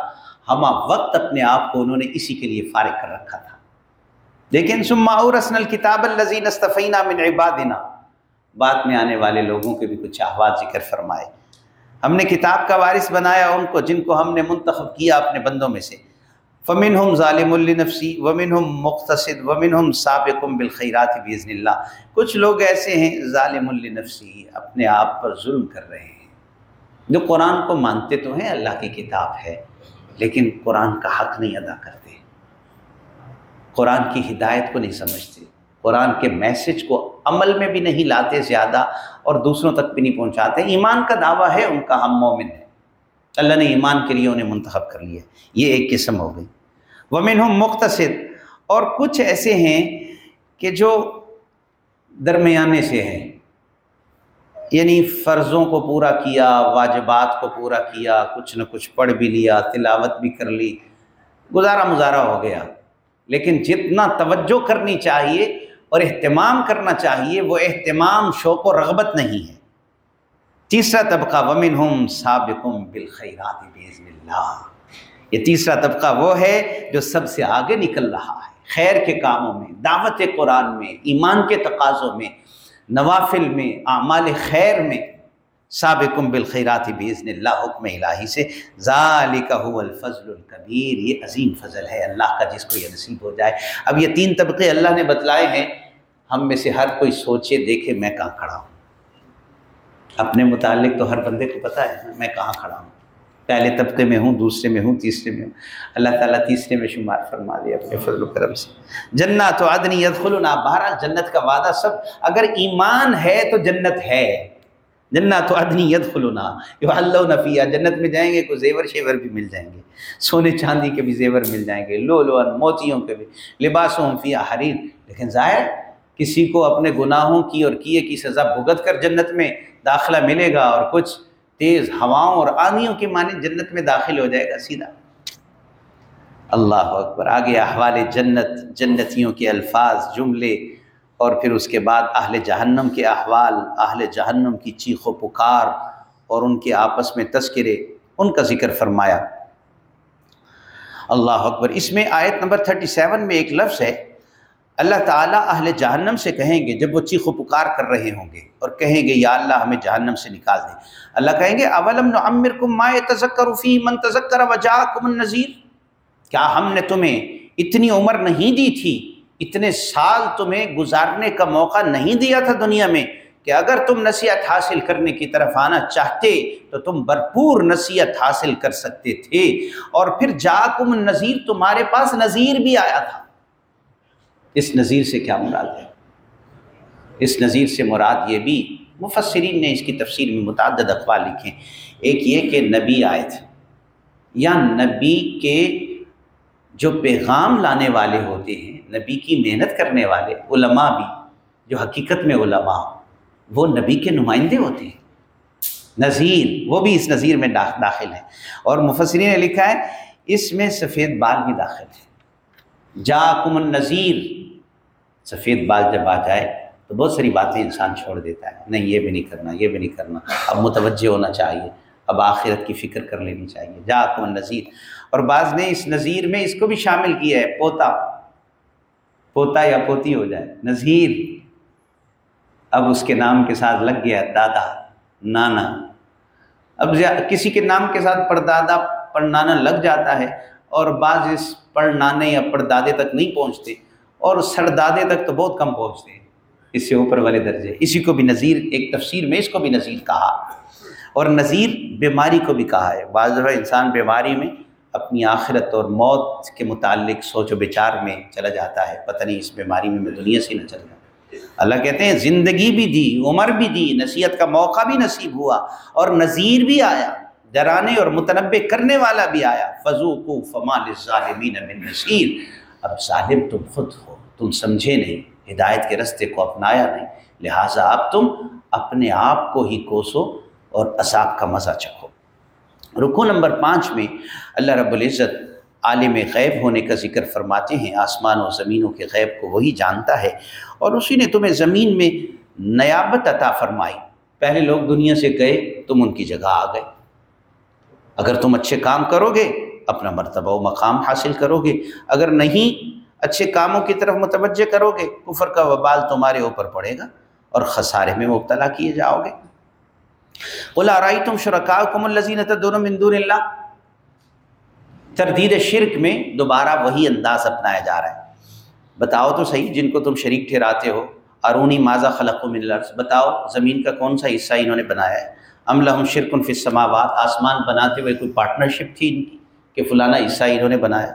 ہمہ وقت اپنے آپ کو انہوں نے اسی کے لیے فارغ کر رکھا تھا۔ لیکن سما رسن الکتاب الزین استفینہ من عبادنا۔ بعد میں آنے والے لوگوں کے بھی کچھ احوال ذکر فرمائے۔ ہم نے کتاب کا وارث بنایا ان کو جن کو ہم نے منتخب کیا اپنے بندوں میں سے۔ فمن ہم ظالم النفسی ومن ہم مختصد ومن ہم سابقم بالخیرات بزن اللہ۔ کچھ لوگ ایسے ہیں ظالم النفسی اپنے آپ پر ظلم کر رہے ہیں۔ جو قرآن کو مانتے تو ہیں، اللہ کی کتاب ہے، لیکن قرآن کا حق نہیں ادا کرتے۔ قرآن کی ہدایت کو نہیں سمجھتے۔ قرآن کے میسج کو عمل میں بھی نہیں لاتے زیادہ اور دوسروں تک بھی نہیں پہنچاتے۔ ایمان کا دعویٰ ہے، ان کا ہم مومن ہے اللہ نے ایمان کے لیے انہیں منتخب کر لیا۔ یہ ایک قسم ہو گئی۔ ومن ہم مختصر اور کچھ ایسے ہیں کہ جو درمیانے سے ہیں۔ یعنی فرضوں کو پورا کیا، واجبات کو پورا کیا، کچھ نہ کچھ پڑھ بھی لیا، تلاوت بھی کر لی، گزارا مزارا ہو گیا۔ لیکن جتنا توجہ کرنی چاہیے اور اہتمام کرنا چاہیے، وہ اہتمام، شوق و رغبت نہیں ہے۔ تیسرا طبقہ ومن ہم سابقم بالخیرات بزن اللہ یہ تیسرا طبقہ وہ ہے جو سب سے آگے نکل رہا ہے۔ خیر کے کاموں میں، دعوت قرآن میں، ایمان کے تقاضوں میں، نوافل میں، اعمال خیر میں۔ سابقم بالخیرات بزن اللہ، حکم الہی سے۔ ذالک هو الفضل الکبیر۔ یہ عظیم فضل ہے اللہ کا، جس کو یہ نصیب ہو جائے۔ اب یہ تین طبقے اللہ نے بتلائے ہیں۔ ہم میں سے ہر کوئی سوچے، دیکھے میں کہاں کھڑا ہوں۔ اپنے متعلق تو ہر بندے کو پتہ ہے میں کہاں کھڑا ہوں۔ پہلے طبقے میں ہوں، دوسرے میں ہوں، تیسرے میں ہوں۔ اللہ تعالیٰ تیسرے میں شمار فرما دیا اپنے فضل و کرم سے۔ جنت و عدنی یدخلنا، بہرحال جنت کا وعدہ سب۔ اگر ایمان ہے تو جنت ہے۔ جنت و عدنی یدخلنا اللہ نفیہ جنت میں جائیں گے کوئی زیور شیور بھی مل جائیں گے۔ سونے چاندی کے بھی زیور مل جائیں گے لو لو موتیوں کے بھی، لباسوں فیا حریر۔ لیکن ظاہر کسی کو اپنے گناہوں کی اور کیے کی سزا بھگت کر جنت میں داخلہ ملے گا اور کچھ تیز ہواؤں اور آندھیوں کی معنی جنت میں داخل ہو جائے گا سیدھا۔ اللہ اکبر۔ آگے احوال جنت، جنتیوں کے الفاظ، جملے اور پھر اس کے بعد اہل جہنم کے احوال، اہل جہنم کی چیخ و پکار اور ان کے آپس میں تذکرے، ان کا ذکر فرمایا۔ اللہ اکبر۔ اس میں آیت نمبر 37 میں ایک لفظ ہے۔ اللہ تعالیٰ اہل جہنم سے کہیں گے جب وہ چیخ و پکار کر رہے ہوں گے اور کہیں گے، یا اللہ ہمیں جہنم سے نکال دیں اللہ کہیں گے، اولم نعمر کم مائے تذکر فی من تذکر وجا کم کیا ہم نے تمہیں اتنی عمر نہیں دی تھی اتنے سال تمہیں گزارنے کا موقع نہیں دیا تھا دنیا میں کہ اگر تم نصیحت حاصل کرنے کی طرف آنا چاہتے تو تم بھرپور نصیحت حاصل کر سکتے تھے۔ اور پھر جا کم نذیر تمہارے پاس نذیر بھی آیا تھا۔ اس نظیر سے کیا مراد ہے؟ اس نظیر سے مراد یہ بھی مفسرین نے اس کی تفسیر میں متعدد اقوال لکھے ایک یہ کہ نبی آئے تھے۔ یا نبی کے جو پیغام لانے والے ہوتے ہیں نبی کی محنت کرنے والے علماء بھی، جو حقیقت میں علماء، وہ نبی کے نمائندے ہوتے ہیں۔ نذیر، وہ بھی اس نظیر میں داخل ہے اور مفسرین نے لکھا ہے، اس میں سفید بال بھی داخل ہے جا کم النظیر سفید بال جب آ جائے، تو بہت ساری باتیں انسان چھوڑ دیتا ہے۔ نہیں، یہ بھی نہیں کرنا، یہ بھی نہیں کرنا۔ اب متوجہ ہونا چاہیے، اب آخرت کی فکر کر لینی چاہیے۔ جا کم النظیر اور بعض نے اس نظیر میں اس کو بھی شامل کیا ہے، پوتا۔ پوتا یا پوتی ہو جائے نذیر اب اس کے نام کے ساتھ لگ گیا دادا، نانا۔ اب کسی کے نام کے ساتھ پردادا پڑنانا لگ جاتا ہے اور بعض اس پڑنانے یا پردادے تک نہیں پہنچتے اور سردادے تک تو بہت کم پہنچتے ہیں۔ اس سے اوپر والے درجے۔ اسی کو بھی نظیر، ایک تفسیر میں اس کو بھی نظیر کہا۔ اور نظیر بیماری کو بھی کہا ہے۔ بعض دفعہ انسان بیماری میں اپنی آخرت اور موت کے متعلق سوچ و بچار میں چلا جاتا ہے۔ پتہ نہیں اس بیماری میں میں دنیا سے نہ چل جاتا اللہ کہتے ہیں، زندگی بھی دی، عمر بھی دی، نصیحت کا موقع بھی نصیب ہوا اور نذیر بھی آیا۔ ڈرانے اور متنبع کرنے والا بھی آیا۔ فضو کو فمال ظالمین من نصیر۔ اب ظالم تم خود ہو، تم سمجھے نہیں، ہدایت کے رستے کو اپنایا نہیں۔ لہٰذا اب تم اپنے آپ کو ہی کوسو اور عذاب کا مزہ چکھو۔ رکو نمبر پانچ میں اللہ رب العزت عالم غیب ہونے کا ذکر فرماتے ہیں، آسمان و زمینوں کے غیب کو وہی جانتا ہے اور اسی نے تمہیں زمین میں نیابت عطا فرمائی۔ پہلے لوگ دنیا سے گئے، تم ان کی جگہ آ گئے۔ اگر تم اچھے کام کرو گے اپنا مرتبہ و مقام حاصل کرو گے اگر نہیں اچھے کاموں کی طرف متوجہ کرو گے کفر کا وبال تمہارے اوپر پڑے گا اور خسارے میں مبتلا کیے جاؤ گے۔ بولا رائی تم شرکا کم الزین دونوں مندور اللہ؟ تردید شرک میں دوبارہ وہی انداز اپنایا جا رہا ہے۔ بتاؤ تو صحیح جن کو تم شریک ٹھہراتے ہو۔ ارونی ماضا خلق و ملرس بتاؤ زمین کا کون سا حصہ انہوں نے بنایا ہے؟ ہم شرک فی السماوات؟ آسمان بناتے ہوئے کوئی پارٹنرشپ تھی ان کی کہ فلانا حصہ انہوں نے بنایا؟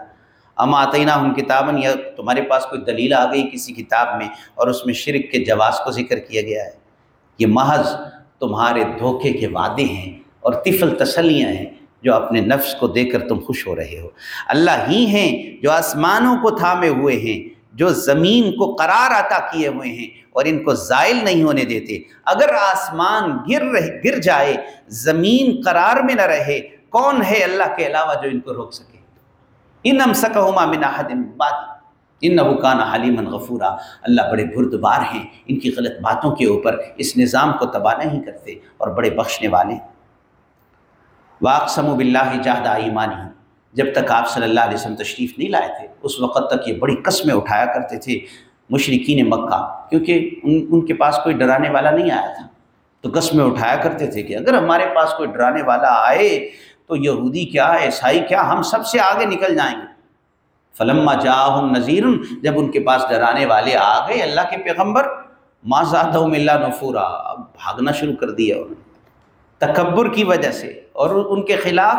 ام آتینہ ہم کتابن یا تمہارے پاس کوئی دلیل آ گئی کسی کتاب میں اور اس میں شرک کے جواز کو ذکر کیا گیا ہے؟ یہ محض تمہارے دھوکے کے وعدے ہیں اور طفل تسلیاں ہیں جو اپنے نفس کو دے کر تم خوش ہو رہے ہو۔ اللہ ہی ہیں جو آسمانوں کو تھامے ہوئے ہیں، جو زمین کو قرار عطا کیے ہوئے ہیں اور ان کو زائل نہیں ہونے دیتے۔ اگر آسمان گر رہے گر جائے، زمین قرار میں نہ رہے، کون ہے اللہ کے علاوہ جو ان کو روک سکے؟ ان ہم سکما مناحد بات ان نبوکان حلیم غفورا۔ اللہ بڑے بردبار ہیں، ان کی غلط باتوں کے اوپر اس نظام کو تباہ نہیں کرتے اور بڑے بخشنے والے۔ ہیں واقسم و بلّہ جہد ایمانی جب تک آپ صلی اللہ علیہ وسلم تشریف نہیں لائے تھے، اس وقت تک یہ بڑی قسمیں اٹھایا کرتے تھے مشرقین مکہ، کیونکہ ان ان کے پاس کوئی ڈرانے والا نہیں آیا تھا۔ تو قسمیں اٹھایا کرتے تھے کہ اگر ہمارے پاس کوئی ڈرانے والا آئے تو یہودی کیا عیسائی کیا، ہم سب سے آگے نکل جائیں گے۔ فلما جا نذیر جب ان کے پاس ڈرانے والے آ گئے، اللہ کے پیغمبر ماں زادہ اللہ نفورا، اب بھاگنا شروع کر دیا انہوں نے۔ تکبر کی وجہ سے، اور ان کے خلاف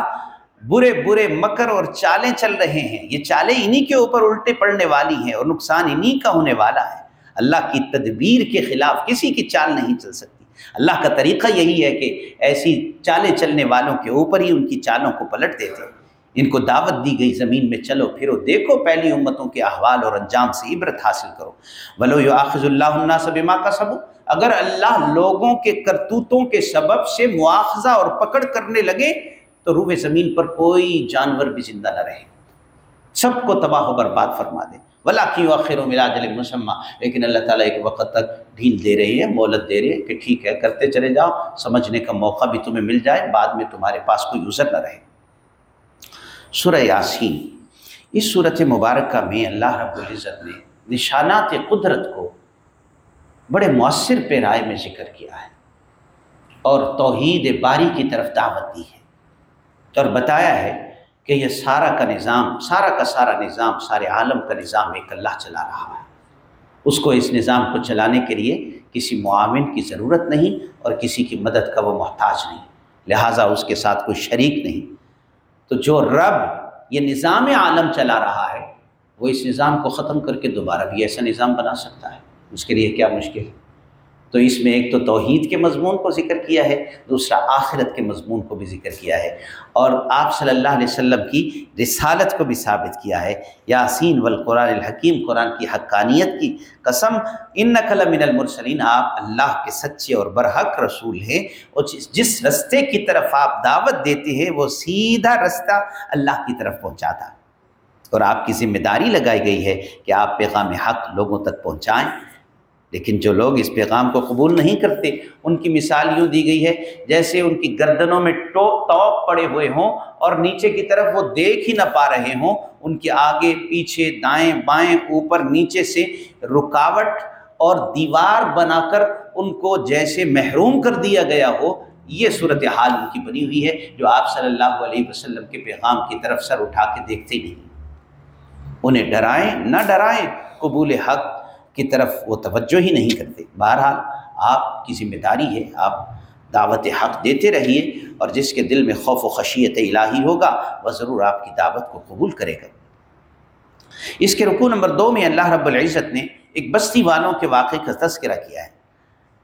برے برے مکر اور چالیں چل رہے ہیں۔ یہ چالیں انہی کے اوپر الٹے پڑنے والی ہیں اور نقصان انہی کا ہونے والا ہے۔ اللہ کی تدبیر کے خلاف کسی کی چال نہیں چل سکتی۔ اللہ کا طریقہ یہی ہے کہ ایسی چالیں چلنے والوں کے اوپر ہی ان کی چالوں کو پلٹ دیتے ان کو دعوت دی گئی زمین میں، چلو پھرو، دیکھو پہلی امتوں کے احوال اور انجام سے عبرت حاصل کرو۔ ولو یو آخذ اللہ اللہ سب ماں کا سبو اگر اللہ لوگوں کے کرتوتوں کے سبب سے مواخذہ اور پکڑ کرنے لگے، تو روح زمین پر کوئی جانور بھی زندہ نہ رہے۔ سب کو تباہ و برباد فرما دے۔ ولا کی آخر و ملا جل مسمہ لیکن اللہ تعالیٰ ایک وقت تک ڈھیل دے رہی ہے مولت دے رہی ہے کہ ٹھیک ہے، کرتے چلے جاؤ۔ سمجھنے کا موقع بھی تمہیں مل جائے، بعد میں تمہارے پاس کوئی عذر نہ رہے۔ سورہ یاسین۔ اس صورت مبارکہ میں اللہ رب العزت نے نشانات قدرت کو بڑے مؤثر پیرائے میں ذکر کیا ہے اور توحید باری کی طرف دعوت دی ہے۔ اور بتایا ہے کہ یہ سارا کا نظام، سارا کا سارا نظام، سارے عالم کا نظام ایک اللہ چلا رہا ہے۔ اس کو اس نظام کو چلانے کے لیے کسی معاون کی ضرورت نہیں اور کسی کی مدد کا وہ محتاج نہیں۔ لہٰذا اس کے ساتھ کوئی شریک نہیں۔ تو جو رب یہ نظام عالم چلا رہا ہے، وہ اس نظام کو ختم کر کے دوبارہ بھی ایسا نظام بنا سکتا ہے۔ اس کے لیے کیا مشکل؟ ہے تو اس میں ایک تو توحید کے مضمون کو ذکر کیا ہے، دوسرا آخرت کے مضمون کو بھی ذکر کیا ہے۔ اور آپ صلی اللہ علیہ وسلم کی رسالت کو بھی ثابت کیا ہے۔ یاسین والقرآن الحکیم، قرآن کی حقانیت کی قسم۔ ان نقل من المرسلین، آپ اللہ کے سچے اور برحق رسول ہیں۔ اور جس رستے کی طرف آپ دعوت دیتے ہیں، وہ سیدھا رستہ اللہ کی طرف پہنچاتا۔ اور آپ کی ذمہ داری لگائی گئی ہے کہ آپ پیغام حق لوگوں تک پہنچائیں۔ لیکن جو لوگ اس پیغام کو قبول نہیں کرتے، ان کی مثال یوں دی گئی ہے جیسے ان کی گردنوں میں ٹو توپ پڑے ہوئے ہوں اور نیچے کی طرف وہ دیکھ ہی نہ پا رہے ہوں۔ ان کے آگے، پیچھے، دائیں بائیں، اوپر، نیچے سے رکاوٹ اور دیوار بنا کر ان کو جیسے محروم کر دیا گیا ہو، یہ صورت حال ان کی بنی ہوئی ہے جو آپ صلی اللہ علیہ وسلم کے پیغام کی طرف سر اٹھا کے دیکھتے نہیں۔ انہیں ڈرائیں، نہ ڈرائیں، قبول حق کی طرف وہ توجہ ہی نہیں کرتے۔ بہرحال آپ کی ذمہ داری ہے، آپ دعوت حق دیتے رہیے اور جس کے دل میں خوف و خشیت الہی ہوگا، وہ ضرور آپ کی دعوت کو قبول کرے گا۔ اس کے رکوع نمبر دو میں اللہ رب العزت نے ایک بستی والوں کے واقعے کا تذکرہ کیا ہے۔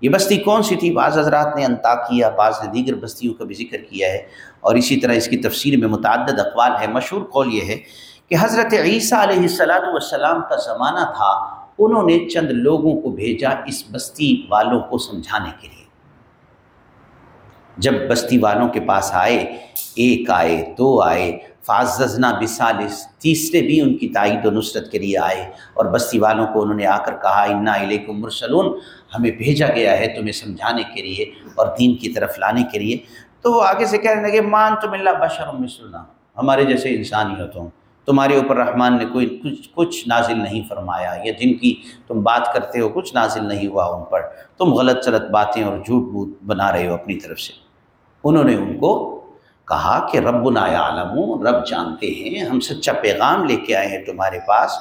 یہ بستی کون سی تھی؟ بعض حضرات نے انتا کیا بعض نے دیگر بستیوں کا بھی ذکر کیا ہے۔ اور اسی طرح اس کی تفسیر میں متعدد اقوال ہے مشہور قول یہ ہے کہ حضرت عیسیٰ علیہ السلام والسلام کا زمانہ تھا انہوں نے چند لوگوں کو بھیجا اس بستی والوں کو سمجھانے کے لیے۔ جب بستی والوں کے پاس آئے، ایک آئے، دو آئے فاضزنا بسالس تیسرے بھی ان کی تائید و نصرت کے لیے آئے اور بستی والوں کو انہوں نے آ کر کہا، انا علیکم مرسلون، ہمیں بھیجا گیا ہے تمہیں سمجھانے کے لیے اور دین کی طرف لانے کے لیے۔ تو وہ آگے سے کہنے لگے، مان تم اللہ بشر مثلنا، ہمارے جیسے انسان ہی ہو تمہارے اوپر رحمان نے کوئی کچھ کچھ نازل نہیں فرمایا۔ یا جن کی تم بات کرتے ہو، کچھ نازل نہیں ہوا ان پر۔ تم غلط چلت باتیں اور جھوٹ بوٹ بنا رہے ہو اپنی طرف سے۔ انہوں نے ان کو کہا کہ رب عالم رب جانتے ہیں، ہم سچا پیغام لے کے آئے ہیں تمہارے پاس۔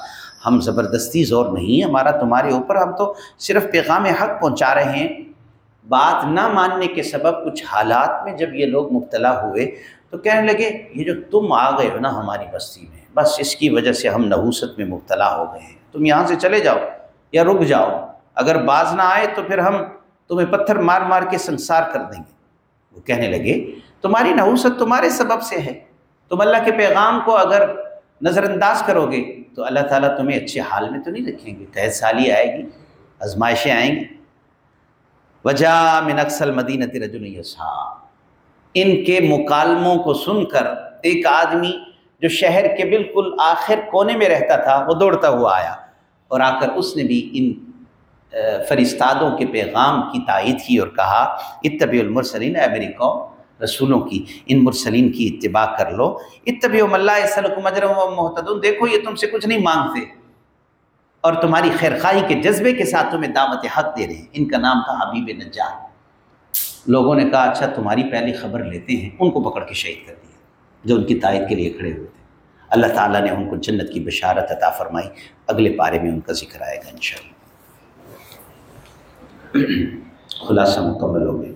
ہم زبردستی زور نہیں، ہمارا تمہارے اوپر ہم تو صرف پیغام حق پہنچا رہے ہیں۔ بات نہ ماننے کے سبب کچھ حالات میں جب یہ لوگ مبتلا ہوئے تو کہنے لگے، یہ جو تم آ گئے ہو نا ہماری بستی میں بس اس کی وجہ سے ہم نحوست میں مبتلا ہو گئے ہیں۔ تم یہاں سے چلے جاؤ یا رک جاؤ۔ اگر باز نہ آئے تو پھر ہم تمہیں پتھر مار مار کے سنسار کر دیں گے۔ وہ کہنے لگے، تمہاری نحوست تمہارے سبب سے ہے۔ تم اللہ کے پیغام کو اگر نظر انداز کرو گے تو اللہ تعالیٰ تمہیں اچھے حال میں تو نہیں رکھیں گے۔ قید سالی آئے گی، آزمائشیں آئیں گی۔ وجہ من اکثل مدینت رجل صاحب ان کے مکالموں کو سن کر ایک آدمی جو شہر کے بالکل آخر کونے میں رہتا تھا، وہ دوڑتا ہوا آیا اور آ کر اس نے بھی ان فرستادوں کے پیغام کی تائید کی اور کہا اتبی المرسلین، اے میری قوم، رسولوں کی، ان مرسلین کی اتباع کر لو۔ اتبی اللہ سلکم اجرم و محتدون۔ دیکھو، یہ تم سے کچھ نہیں مانگتے۔ اور تمہاری خیرخواہی کے جذبے کے ساتھ تمہیں دعوت حق دے رہے ہیں۔ ان کا نام تھا حبیب نجار۔ لوگوں نے کہا اچھا تمہاری پہلی خبر لیتے ہیں۔ ان کو پکڑ کے شہید کر دیا، جو ان کی تائید کے لیے کھڑے ہوئے۔ اللہ تعالیٰ نے ان کو جنت کی بشارت عطا فرمائی۔ اگلے پارے میں ان کا ذکر آئے گا انشاءاللہ۔ خلاصہ مکمل ہو گیا۔